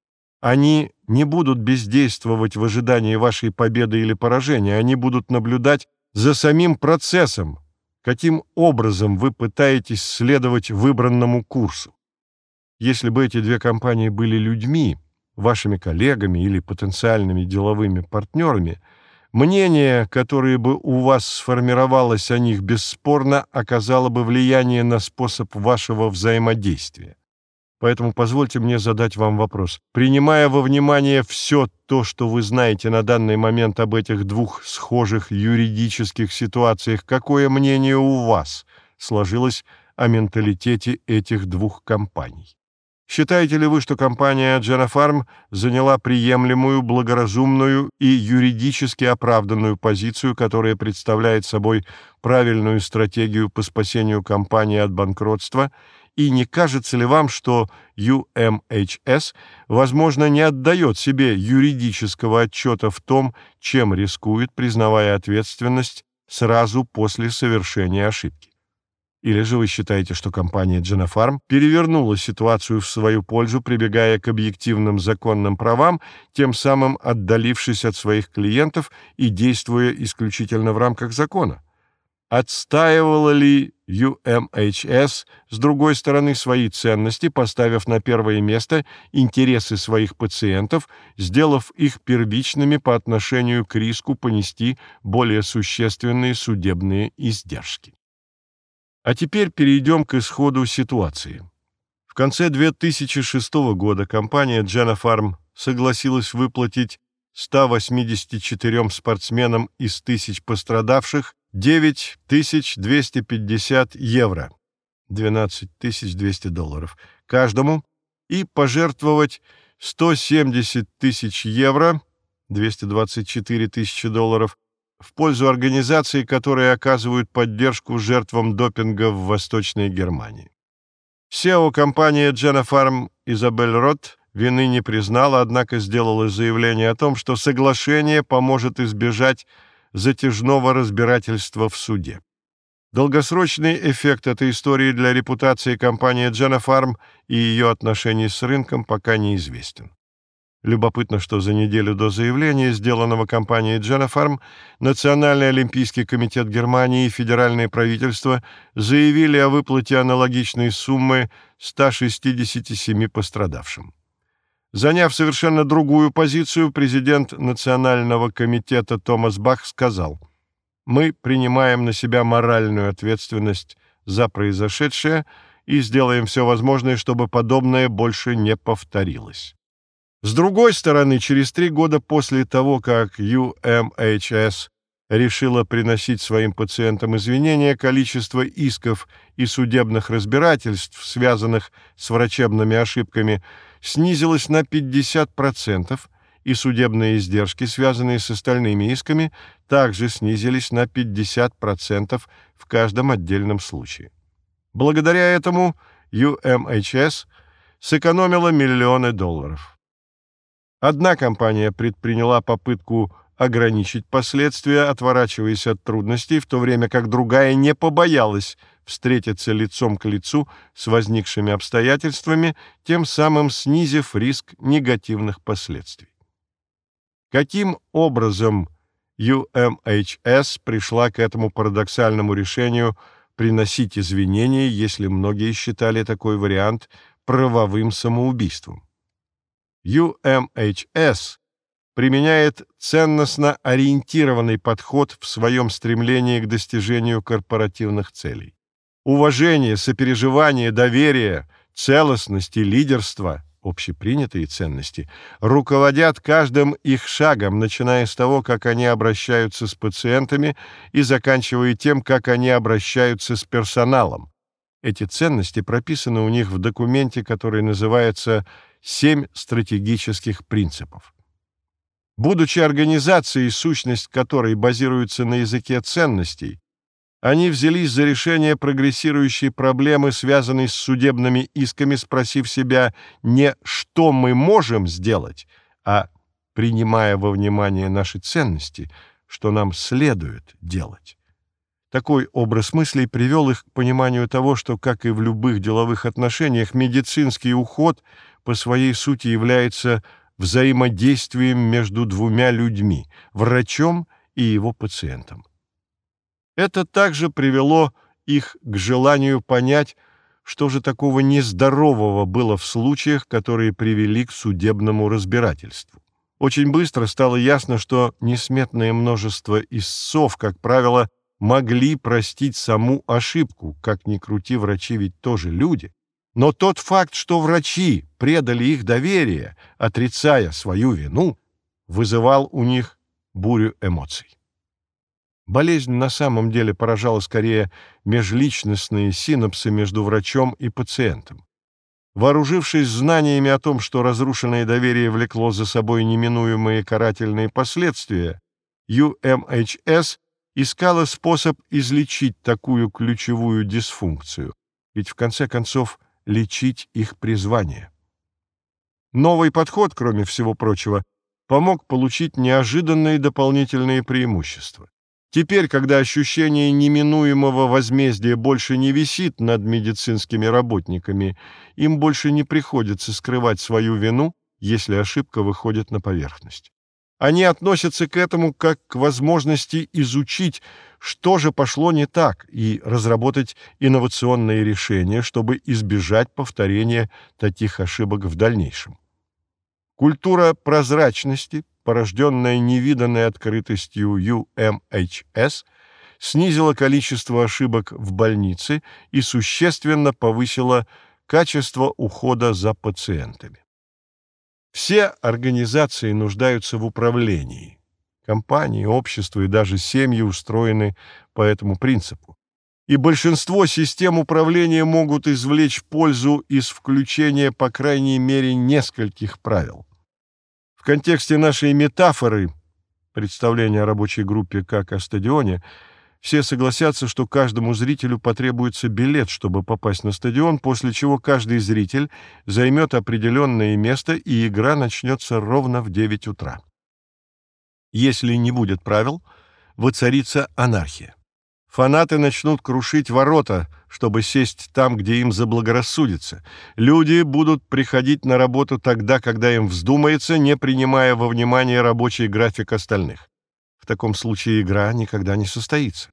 Они не будут бездействовать в ожидании вашей победы или поражения, они будут наблюдать за самим процессом, каким образом вы пытаетесь следовать выбранному курсу. Если бы эти две компании были людьми, вашими коллегами или потенциальными деловыми партнерами, мнение, которое бы у вас сформировалось о них, бесспорно оказало бы влияние на способ вашего взаимодействия. Поэтому позвольте мне задать вам вопрос. Принимая во внимание все то, что вы знаете на данный момент об этих двух схожих юридических ситуациях, какое мнение у вас сложилось о менталитете этих двух компаний? Считаете ли вы, что компания Дженофарм заняла приемлемую, благоразумную и юридически оправданную позицию, которая представляет собой правильную стратегию по спасению компании от банкротства и не кажется ли вам, что UMHS, возможно, не отдает себе юридического отчета в том, чем рискует, признавая ответственность сразу после совершения ошибки? Или же вы считаете, что компания Genofarm перевернула ситуацию в свою пользу, прибегая к объективным законным правам, тем самым отдалившись от своих клиентов и действуя исключительно в рамках закона? Отстаивала ли UMHS, с другой стороны, свои ценности, поставив на первое место интересы своих пациентов, сделав их первичными по отношению к риску понести более существенные судебные издержки? А теперь перейдем к исходу ситуации. В конце 2006 года компания Genofarm согласилась выплатить 184 спортсменам из тысяч пострадавших 9250 евро, 12200 долларов, каждому и пожертвовать 170 тысяч евро, 224 тысячи долларов, в пользу организаций, которые оказывают поддержку жертвам допинга в Восточной Германии. SEO-компания Genofarm Изабель Рот вины не признала, однако сделала заявление о том, что соглашение поможет избежать затяжного разбирательства в суде. Долгосрочный эффект этой истории для репутации компании Genofarm и ее отношений с рынком пока неизвестен. Любопытно, что за неделю до заявления, сделанного компанией Genofarm, Национальный олимпийский комитет Германии и федеральное правительство заявили о выплате аналогичной суммы 167 пострадавшим. Заняв совершенно другую позицию, президент Национального комитета Томас Бах сказал, «Мы принимаем на себя моральную ответственность за произошедшее и сделаем все возможное, чтобы подобное больше не повторилось». С другой стороны, через три года после того, как UMHS решила приносить своим пациентам извинения, количество исков и судебных разбирательств, связанных с врачебными ошибками, снизилось на 50%, и судебные издержки, связанные с остальными исками, также снизились на 50% в каждом отдельном случае. Благодаря этому UMHS сэкономила миллионы долларов. Одна компания предприняла попытку ограничить последствия, отворачиваясь от трудностей, в то время как другая не побоялась встретиться лицом к лицу с возникшими обстоятельствами, тем самым снизив риск негативных последствий. Каким образом UMHS пришла к этому парадоксальному решению приносить извинения, если многие считали такой вариант правовым самоубийством? UMHS применяет ценностно ориентированный подход в своем стремлении к достижению корпоративных целей. Уважение, сопереживание, доверие, целостность и лидерство – общепринятые ценности – руководят каждым их шагом, начиная с того, как они обращаются с пациентами и заканчивая тем, как они обращаются с персоналом. Эти ценности прописаны у них в документе, который называется «Семь стратегических принципов». Будучи организацией, сущность которой базируется на языке ценностей, они взялись за решение прогрессирующей проблемы, связанной с судебными исками, спросив себя не «что мы можем сделать», а принимая во внимание наши ценности, что нам следует делать. Такой образ мыслей привел их к пониманию того, что, как и в любых деловых отношениях, медицинский уход по своей сути является взаимодействием между двумя людьми, врачом и его пациентом. Это также привело их к желанию понять, что же такого нездорового было в случаях, которые привели к судебному разбирательству. Очень быстро стало ясно, что несметное множество истцов, как правило, могли простить саму ошибку, как ни крути, врачи ведь тоже люди. Но тот факт, что врачи предали их доверие, отрицая свою вину, вызывал у них бурю эмоций. Болезнь на самом деле поражала скорее межличностные синапсы между врачом и пациентом. Вооружившись знаниями о том, что разрушенное доверие влекло за собой неминуемые карательные последствия, UMHS искала способ излечить такую ключевую дисфункцию, ведь в конце концов лечить их призвание. Новый подход, кроме всего прочего, помог получить неожиданные дополнительные преимущества. Теперь, когда ощущение неминуемого возмездия больше не висит над медицинскими работниками, им больше не приходится скрывать свою вину, если ошибка выходит на поверхность. Они относятся к этому как к возможности изучить, что же пошло не так, и разработать инновационные решения, чтобы избежать повторения таких ошибок в дальнейшем. Культура прозрачности, порожденная невиданной открытостью UMHS, снизила количество ошибок в больнице и существенно повысила качество ухода за пациентами. Все организации нуждаются в управлении. Компании, общества и даже семьи устроены по этому принципу. И большинство систем управления могут извлечь пользу из включения, по крайней мере, нескольких правил. Контексте нашей метафоры, представления о рабочей группе как о стадионе, все согласятся, что каждому зрителю потребуется билет, чтобы попасть на стадион, после чего каждый зритель займет определенное место, и игра начнется ровно в 9 утра. Если не будет правил, воцарится анархия. Фанаты начнут крушить ворота, чтобы сесть там, где им заблагорассудится. Люди будут приходить на работу тогда, когда им вздумается, не принимая во внимание рабочий график остальных. В таком случае игра никогда не состоится.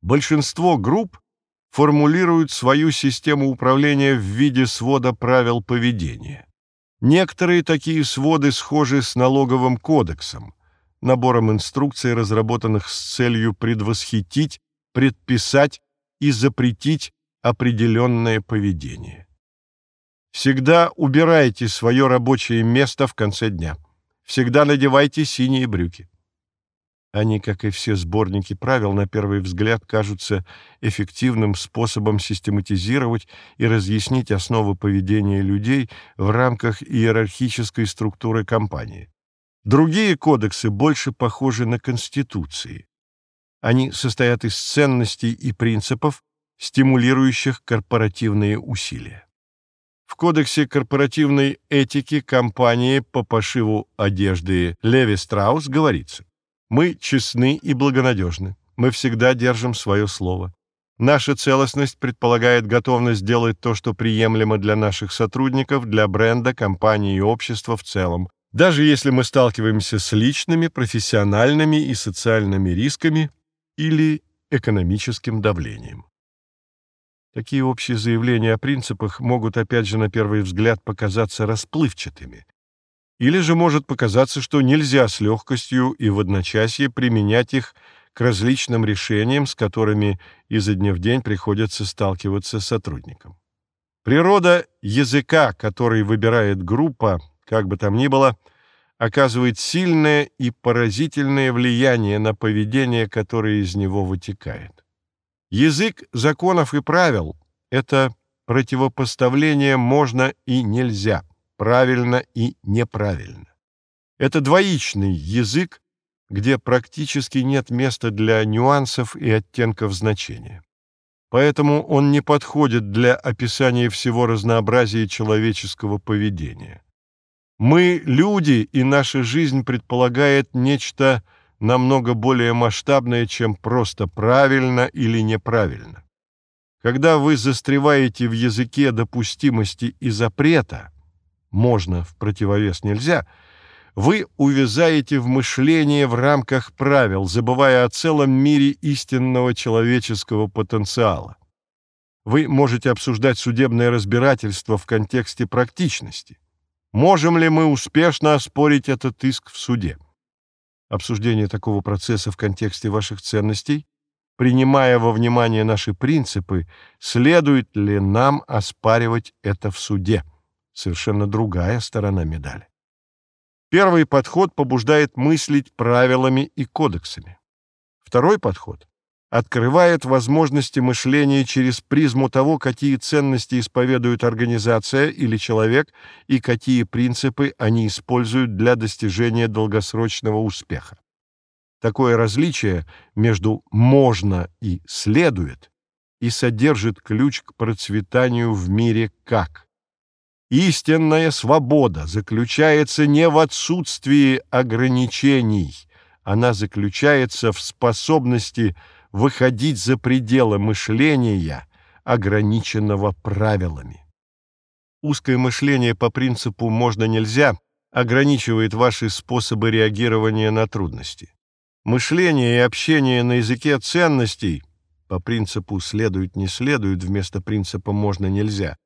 Большинство групп формулируют свою систему управления в виде свода правил поведения. Некоторые такие своды схожи с налоговым кодексом, набором инструкций, разработанных с целью предвосхитить, предписать и запретить определенное поведение. Всегда убирайте свое рабочее место в конце дня. Всегда надевайте синие брюки. Они, как и все сборники правил, на первый взгляд кажутся эффективным способом систематизировать и разъяснить основы поведения людей в рамках иерархической структуры компании. Другие кодексы больше похожи на конституции. Они состоят из ценностей и принципов, стимулирующих корпоративные усилия. В Кодексе корпоративной этики компании по пошиву одежды Леви Страус говорится мы честны и благонадежны. Мы всегда держим свое слово. Наша целостность предполагает готовность делать то, что приемлемо для наших сотрудников, для бренда, компании и общества в целом, даже если мы сталкиваемся с личными, профессиональными и социальными рисками или экономическим давлением. Такие общие заявления о принципах могут, опять же, на первый взгляд показаться расплывчатыми. Или же может показаться, что нельзя с легкостью и в одночасье применять их к различным решениям, с которыми изо дня в день приходится сталкиваться сотрудникам. Природа языка, который выбирает группа, как бы там ни было, оказывает сильное и поразительное влияние на поведение, которое из него вытекает. Язык законов и правил — это противопоставление «можно» и «нельзя» правильно и неправильно. Это двоичный язык, где практически нет места для нюансов и оттенков значения. Поэтому он не подходит для описания всего разнообразия человеческого поведения. Мы люди, и наша жизнь предполагает нечто намного более масштабное, чем просто правильно или неправильно. Когда вы застреваете в языке допустимости и запрета, можно в противовес нельзя, вы увязаете в мышлении в рамках правил, забывая о целом мире истинного человеческого потенциала. Вы можете обсуждать судебное разбирательство в контексте практичности. Можем ли мы успешно оспорить этот иск в суде? Обсуждение такого процесса в контексте ваших ценностей, принимая во внимание наши принципы, следует ли нам оспаривать это в суде? Совершенно другая сторона медали. Первый подход побуждает мыслить правилами и кодексами. Второй подход открывает возможности мышления через призму того, какие ценности исповедует организация или человек и какие принципы они используют для достижения долгосрочного успеха. Такое различие между «можно» и «следует» и содержит ключ к процветанию в мире как. Истинная свобода заключается не в отсутствии ограничений, она заключается в способности выходить за пределы мышления, ограниченного правилами. Узкое мышление по принципу «можно-нельзя» ограничивает ваши способы реагирования на трудности. Мышление и общение на языке ценностей по принципу «следует-не следует» вместо принципа «можно-нельзя»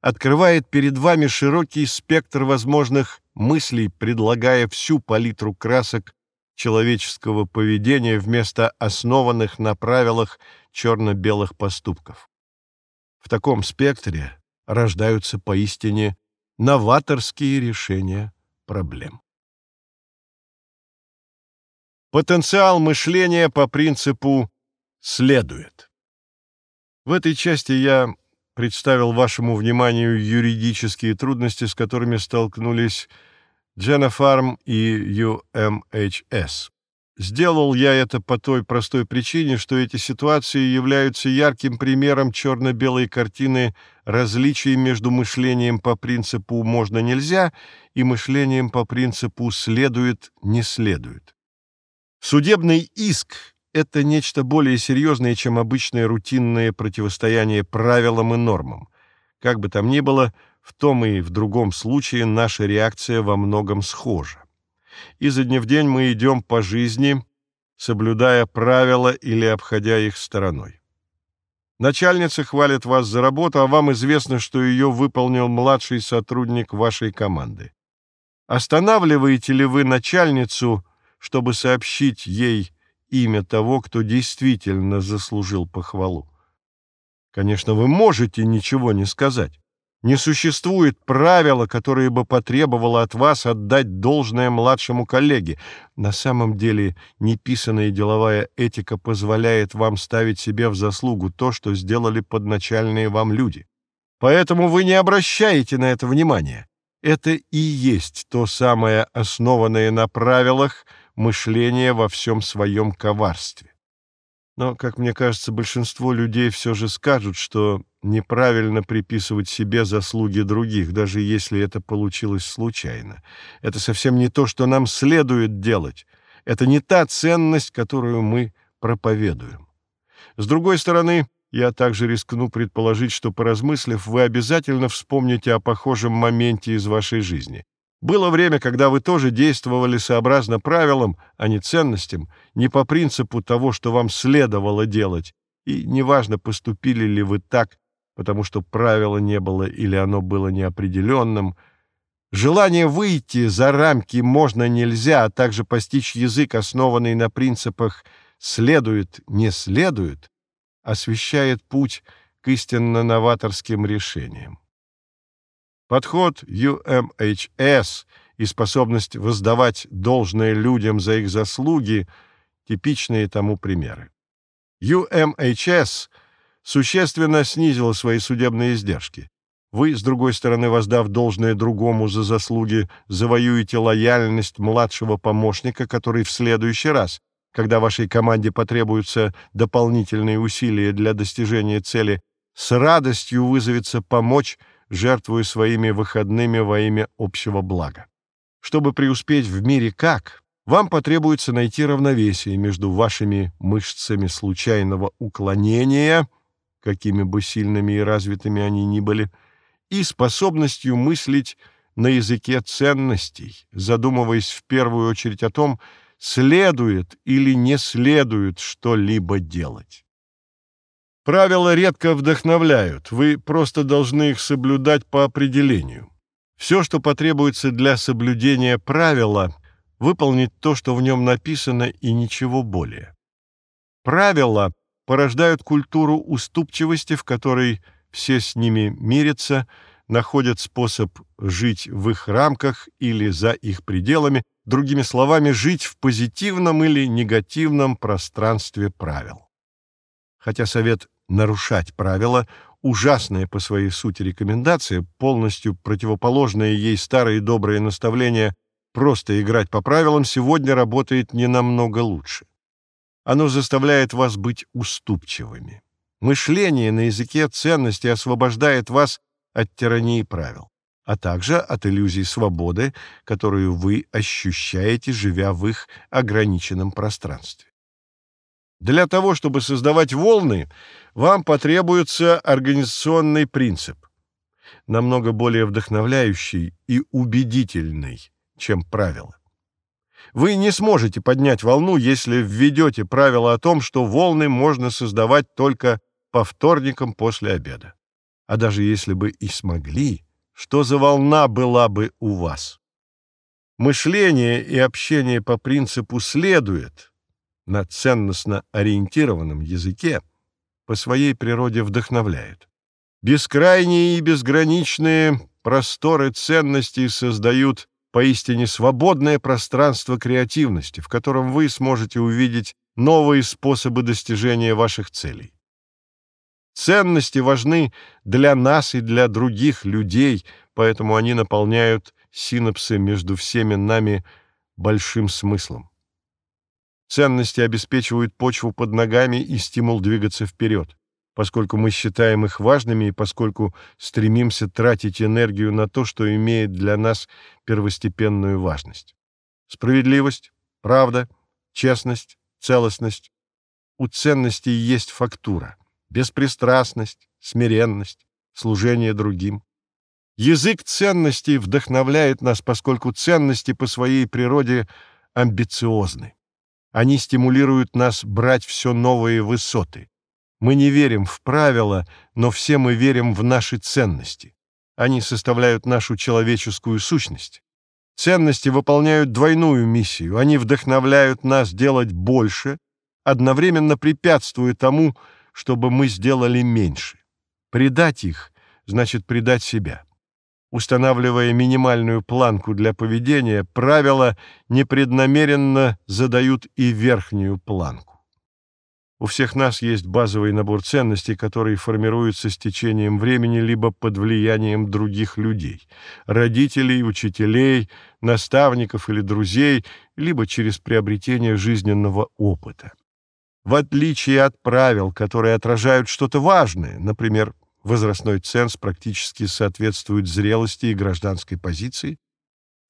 открывает перед вами широкий спектр возможных мыслей, предлагая всю палитру красок человеческого поведения вместо основанных на правилах черно-белых поступков. В таком спектре рождаются поистине новаторские решения проблем. Потенциал мышления по принципу «следует». В этой части я представил вашему вниманию юридические трудности, с которыми столкнулись Дженофарм и UMHS. Сделал я это по той простой причине, что эти ситуации являются ярким примером черно-белой картины различий между мышлением по принципу «можно-нельзя» и мышлением по принципу «следует-не следует». Судебный иск — это нечто более серьезное, чем обычное рутинное противостояние правилам и нормам. Как бы там ни было, в том и в другом случае наша реакция во многом схожа. Изо дня в день мы идем по жизни, соблюдая правила или обходя их стороной. Начальница хвалит вас за работу, а вам известно, что ее выполнил младший сотрудник вашей команды. Останавливаете ли вы начальницу, чтобы сообщить ей имя того, кто действительно заслужил похвалу? Конечно, вы можете ничего не сказать. Не существует правила, которое бы потребовало от вас отдать должное младшему коллеге. На самом деле, неписанная деловая этика позволяет вам ставить себе в заслугу то, что сделали подначальные вам люди. Поэтому вы не обращаете на это внимания. Это и есть то самое основанное на правилах мышление во всем своем коварстве. Но, как мне кажется, большинство людей все же скажут, что неправильно приписывать себе заслуги других, даже если это получилось случайно. Это совсем не то, что нам следует делать. Это не та ценность, которую мы проповедуем. С другой стороны, я также рискну предположить, что, поразмыслив, вы обязательно вспомните о похожем моменте из вашей жизни. Было время, когда вы тоже действовали сообразно правилам, а не ценностям, не по принципу того, что вам следовало делать, и неважно, поступили ли вы так, потому что правила не было или оно было неопределенным. Желание выйти за рамки можно-нельзя, а также постичь язык, основанный на принципах «следует», «не следует», освещает путь к истинно новаторским решениям. Подход UMHS и способность воздавать должное людям за их заслуги – типичные тому примеры. UMHS существенно снизила свои судебные издержки. Вы, с другой стороны, воздав должное другому за заслуги, завоюете лояльность младшего помощника, который в следующий раз, когда вашей команде потребуются дополнительные усилия для достижения цели, с радостью вызовется помочь – жертвуя своими выходными во имя общего блага. Чтобы преуспеть в мире как, вам потребуется найти равновесие между вашими мышцами случайного уклонения, какими бы сильными и развитыми они ни были, и способностью мыслить на языке ценностей, задумываясь в первую очередь о том, следует или не следует что-либо делать. Правила редко вдохновляют, вы просто должны их соблюдать по определению. Все, что потребуется для соблюдения правила, выполнить то, что в нем написано, и ничего более. Правила порождают культуру уступчивости, в которой все с ними мирятся, находят способ жить в их рамках или за их пределами, другими словами, жить в позитивном или негативном пространстве правил. Хотя совет нарушать правила – ужасная по своей сути рекомендация, полностью противоположная ей старые добрые наставления просто играть по правилам, сегодня работает не намного лучше. Оно заставляет вас быть уступчивыми. Мышление на языке ценности освобождает вас от тирании правил, а также от иллюзии свободы, которую вы ощущаете, живя в их ограниченном пространстве. Для того, чтобы создавать волны, вам потребуется организационный принцип, намного более вдохновляющий и убедительный, чем правила. Вы не сможете поднять волну, если введете правило о том, что волны можно создавать только по вторникам после обеда. А даже если бы и смогли, что за волна была бы у вас? Мышление и общение по принципу «следует» на ценностно ориентированном языке по своей природе вдохновляет. Бескрайние и безграничные просторы ценностей создают поистине свободное пространство креативности, в котором вы сможете увидеть новые способы достижения ваших целей. Ценности важны для нас и для других людей, поэтому они наполняют синапсы между всеми нами большим смыслом. Ценности обеспечивают почву под ногами и стимул двигаться вперед, поскольку мы считаем их важными и поскольку стремимся тратить энергию на то, что имеет для нас первостепенную важность. Справедливость, правда, честность, целостность. У ценностей есть фактура — беспристрастность, смиренность, служение другим. Язык ценностей вдохновляет нас, поскольку ценности по своей природе амбициозны. Они стимулируют нас брать все новые высоты. Мы не верим в правила, но все мы верим в наши ценности. Они составляют нашу человеческую сущность. Ценности выполняют двойную миссию. Они вдохновляют нас делать больше, одновременно препятствуя тому, чтобы мы сделали меньше. Предать их значит предать себя. Устанавливая минимальную планку для поведения, правила непреднамеренно задают и верхнюю планку. У всех нас есть базовый набор ценностей, которые формируются с течением времени либо под влиянием других людей – родителей, учителей, наставников или друзей, либо через приобретение жизненного опыта. В отличие от правил, которые отражают что-то важное, например, возрастной ценз практически соответствует зрелости и гражданской позиции,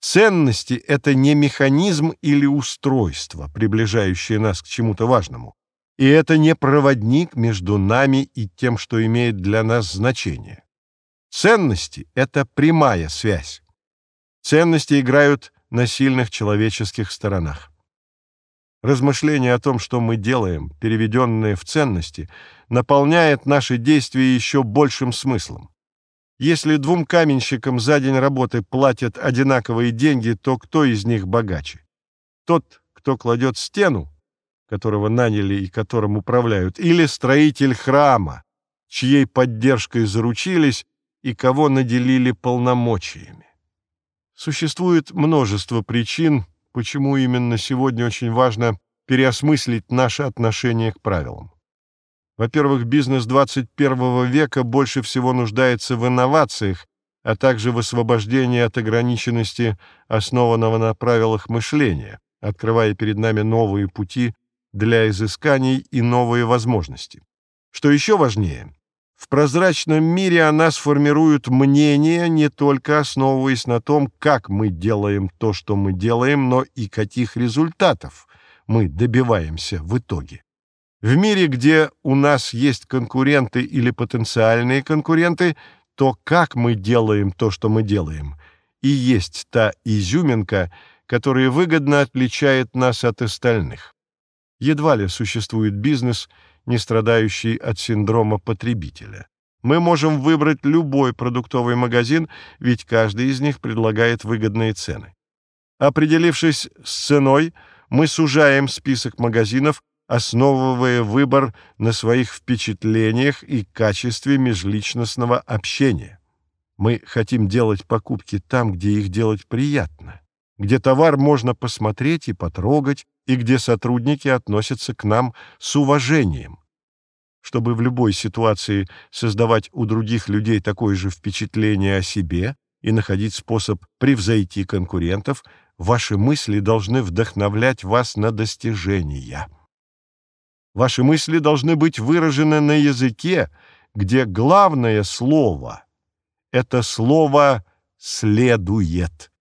ценности — это не механизм или устройство, приближающее нас к чему-то важному, и это не проводник между нами и тем, что имеет для нас значение. Ценности — это прямая связь. Ценности играют на сильных человеческих сторонах. Размышление о том, что мы делаем, переведенное в ценности, наполняет наши действия еще большим смыслом. Если двум каменщикам за день работы платят одинаковые деньги, то кто из них богаче? Тот, кто кладет стену, которого наняли и которым управляют, или строитель храма, чьей поддержкой заручились и кого наделили полномочиями. Существует множество причин, почему именно сегодня очень важно переосмыслить наше отношение к правилам. Во-первых, бизнес 21 века больше всего нуждается в инновациях, а также в освобождении от ограниченности, основанного на правилах мышления, открывая перед нами новые пути для изысканий и новые возможности. Что еще важнее, в прозрачном мире о нас формируют мнение, не только основываясь на том, как мы делаем то, что мы делаем, но и каких результатов мы добиваемся в итоге. В мире, где у нас есть конкуренты или потенциальные конкуренты, то как мы делаем то, что мы делаем, и есть та изюминка, которая выгодно отличает нас от остальных. Едва ли существует бизнес, не страдающий от синдрома потребителя. Мы можем выбрать любой продуктовый магазин, ведь каждый из них предлагает выгодные цены. Определившись с ценой, мы сужаем список магазинов, основывая выбор на своих впечатлениях и качестве межличностного общения. Мы хотим делать покупки там, где их делать приятно, где товар можно посмотреть и потрогать, и где сотрудники относятся к нам с уважением. Чтобы в любой ситуации создавать у других людей такое же впечатление о себе и находить способ превзойти конкурентов, ваши мысли должны вдохновлять вас на достижения. Ваши мысли должны быть выражены на языке, где главное слово — это слово «следует».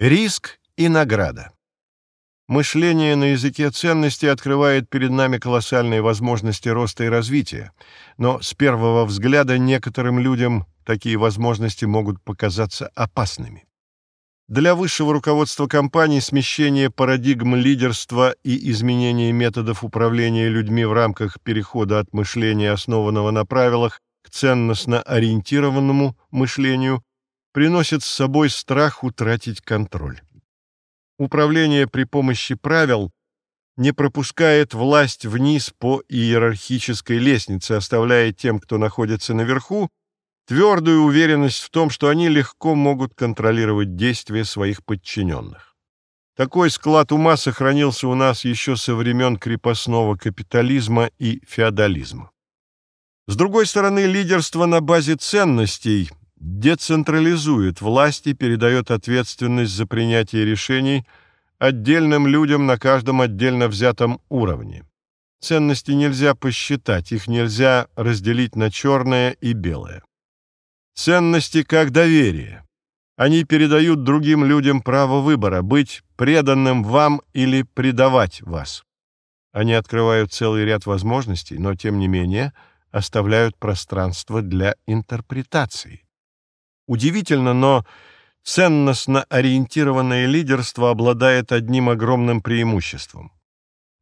Риск и награда. Мышление на языке ценности открывает перед нами колоссальные возможности роста и развития, но с первого взгляда некоторым людям такие возможности могут показаться опасными. Для высшего руководства компании смещение парадигм лидерства и изменение методов управления людьми в рамках перехода от мышления, основанного на правилах, к ценностно-ориентированному мышлению, приносит с собой страх утратить контроль. Управление при помощи правил не пропускает власть вниз по иерархической лестнице, оставляя тем, кто находится наверху, твердую уверенность в том, что они легко могут контролировать действия своих подчиненных. Такой склад ума сохранился у нас еще со времен крепостного капитализма и феодализма. С другой стороны, лидерство на базе ценностей децентрализует власть и передает ответственность за принятие решений отдельным людям на каждом отдельно взятом уровне. Ценности нельзя посчитать, их нельзя разделить на черное и белое. Ценности как доверие. Они передают другим людям право выбора, быть преданным вам или предавать вас. Они открывают целый ряд возможностей, но, тем не менее, оставляют пространство для интерпретации. Удивительно, но ценностно ориентированное лидерство обладает одним огромным преимуществом.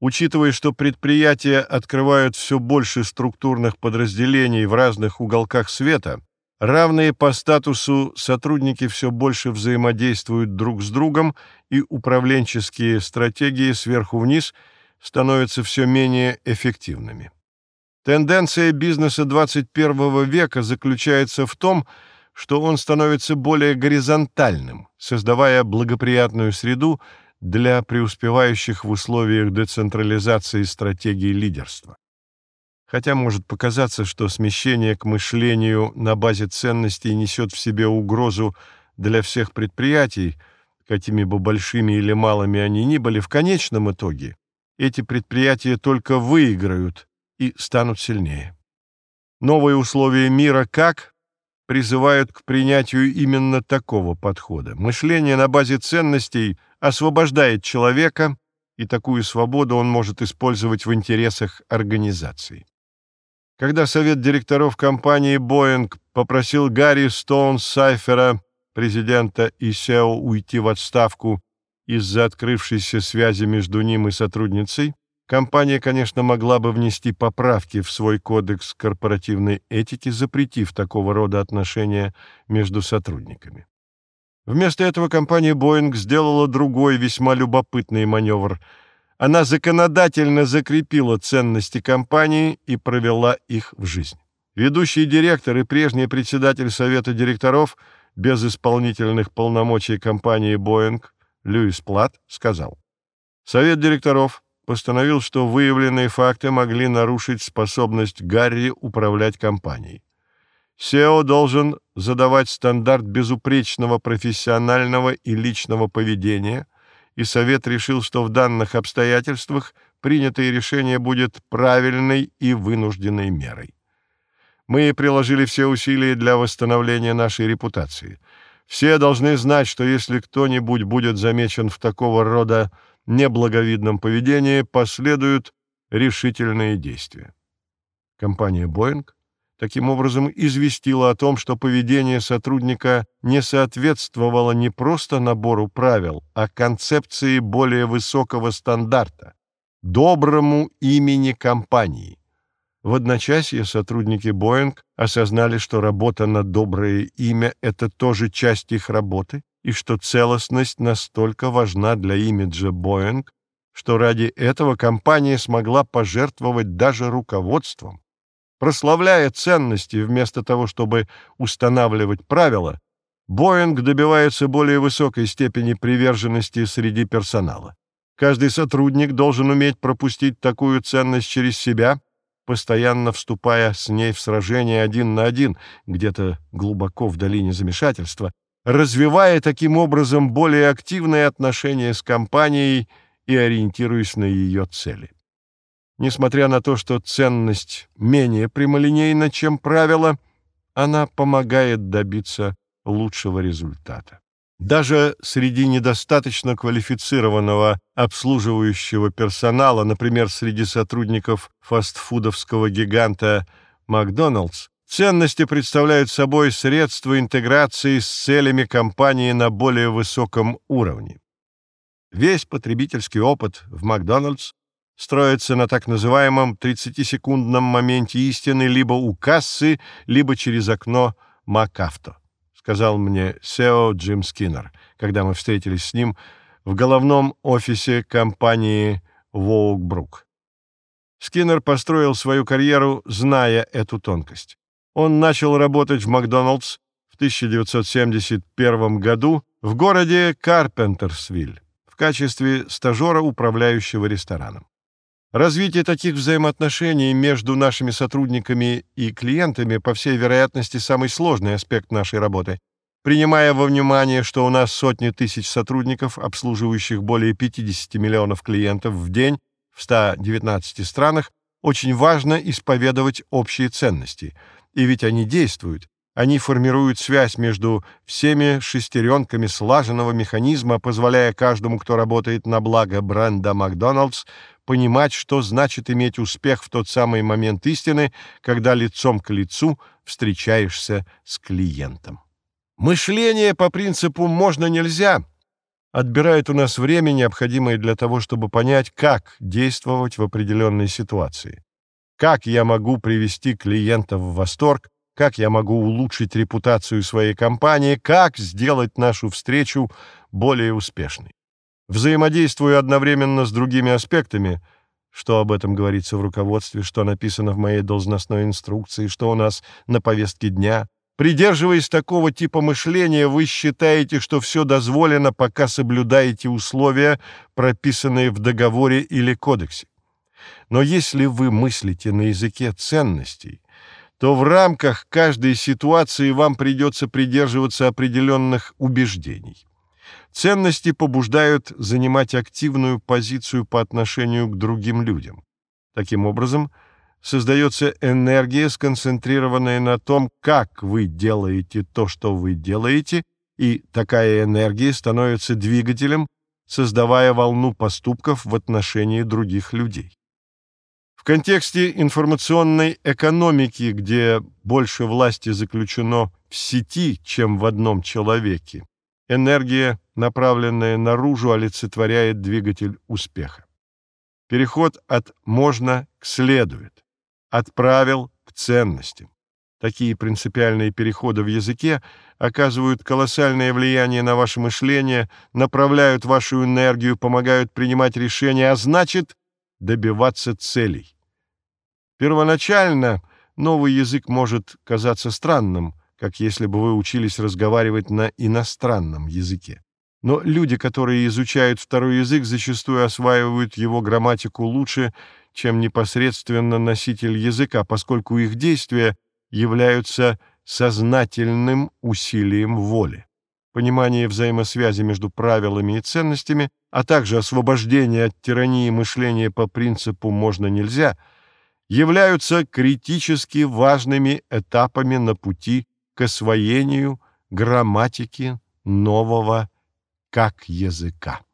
Учитывая, что предприятия открывают все больше структурных подразделений в разных уголках света, Равные по статусу сотрудники все больше взаимодействуют друг с другом, и управленческие стратегии сверху вниз становятся все менее эффективными. Тенденция бизнеса 21 века заключается в том, что он становится более горизонтальным, создавая благоприятную среду для преуспевающих в условиях децентрализации стратегий лидерства. Хотя может показаться, что смещение к мышлению на базе ценностей несет в себе угрозу для всех предприятий, какими бы большими или малыми они ни были, в конечном итоге эти предприятия только выиграют и станут сильнее. Новые условия мира как призывают к принятию именно такого подхода. Мышление на базе ценностей освобождает человека, и такую свободу он может использовать в интересах организации. Когда совет директоров компании «Боинг» попросил Гарри Стоун Сайфера, президента и SEO, уйти в отставку из-за открывшейся связи между ним и сотрудницей, компания, конечно, могла бы внести поправки в свой кодекс корпоративной этики, запретив такого рода отношения между сотрудниками. Вместо этого компания «Боинг» сделала другой весьма любопытный маневр – она законодательно закрепила ценности компании и провела их в жизнь. Ведущий директор и прежний председатель совета директоров без исполнительных полномочий компании «Боинг» Льюис Плат сказал, «Совет директоров постановил, что выявленные факты могли нарушить способность Гарри управлять компанией. SEO должен задавать стандарт безупречного профессионального и личного поведения – и Совет решил, что в данных обстоятельствах принятое решение будет правильной и вынужденной мерой. Мы приложили все усилия для восстановления нашей репутации. Все должны знать, что если кто-нибудь будет замечен в такого рода неблаговидном поведении, последуют решительные действия. Компания «Боинг» таким образом известила о том, что поведение сотрудника не соответствовало не просто набору правил, а концепции более высокого стандарта – доброму имени компании. В одночасье сотрудники Боинг осознали, что работа на доброе имя – это тоже часть их работы, и что целостность настолько важна для имиджа Боинг, что ради этого компания смогла пожертвовать даже руководством. Прославляя ценности вместо того, чтобы устанавливать правила, Боинг добивается более высокой степени приверженности среди персонала. Каждый сотрудник должен уметь пропустить такую ценность через себя, постоянно вступая с ней в сражение один на один, где-то глубоко в долине замешательства, развивая таким образом более активные отношения с компанией и ориентируясь на ее цели. Несмотря на то, что ценность менее прямолинейна, чем правило, она помогает добиться лучшего результата. Даже среди недостаточно квалифицированного обслуживающего персонала, например, среди сотрудников фастфудовского гиганта «Макдоналдс», ценности представляют собой средства интеграции с целями компании на более высоком уровне. Весь потребительский опыт в «Макдоналдс» строится на так называемом 30-секундном моменте истины либо у кассы, либо через окно МакАвто сказал мне Сео Джим Скиннер, когда мы встретились с ним в головном офисе компании Воукбрук. Скиннер построил свою карьеру, зная эту тонкость. Он начал работать в Макдоналдс в 1971 году в городе Карпентерсвиль в качестве стажера, управляющего рестораном. Развитие таких взаимоотношений между нашими сотрудниками и клиентами, по всей вероятности, самый сложный аспект нашей работы. Принимая во внимание, что у нас сотни тысяч сотрудников, обслуживающих более 50 миллионов клиентов в день в 119 странах, очень важно исповедовать общие ценности. И ведь они действуют. Они формируют связь между всеми шестеренками слаженного механизма, позволяя каждому, кто работает на благо бренда «Макдоналдс», понимать, что значит иметь успех в тот самый момент истины, когда лицом к лицу встречаешься с клиентом. Мышление по принципу «можно-нельзя» отбирает у нас время, необходимое для того, чтобы понять, как действовать в определенной ситуации. Как я могу привести клиента в восторг, как я могу улучшить репутацию своей компании, как сделать нашу встречу более успешной взаимодействую одновременно с другими аспектами, что об этом говорится в руководстве, что написано в моей должностной инструкции, что у нас на повестке дня. Придерживаясь такого типа мышления, вы считаете, что все дозволено, пока соблюдаете условия, прописанные в договоре или кодексе. Но если вы мыслите на языке ценностей, то в рамках каждой ситуации вам придется придерживаться определенных убеждений. Ценности побуждают занимать активную позицию по отношению к другим людям. Таким образом, создается энергия, сконцентрированная на том, как вы делаете то, что вы делаете, и такая энергия становится двигателем, создавая волну поступков в отношении других людей. В контексте информационной экономики, где больше власти заключено в сети, чем в одном человеке, энергия направленное наружу, олицетворяет двигатель успеха. Переход от «можно» к «следует», от правил к ценностям. Такие принципиальные переходы в языке оказывают колоссальное влияние на ваше мышление, направляют вашу энергию, помогают принимать решения, а значит, добиваться целей. Первоначально новый язык может казаться странным, как если бы вы учились разговаривать на иностранном языке. Но люди, которые изучают второй язык, зачастую осваивают его грамматику лучше, чем непосредственно носитель языка, поскольку их действия являются сознательным усилием воли. Понимание взаимосвязи между правилами и ценностями, а также освобождение от тирании мышления по принципу «можно-нельзя» являются критически важными этапами на пути к освоению грамматики нового как языка.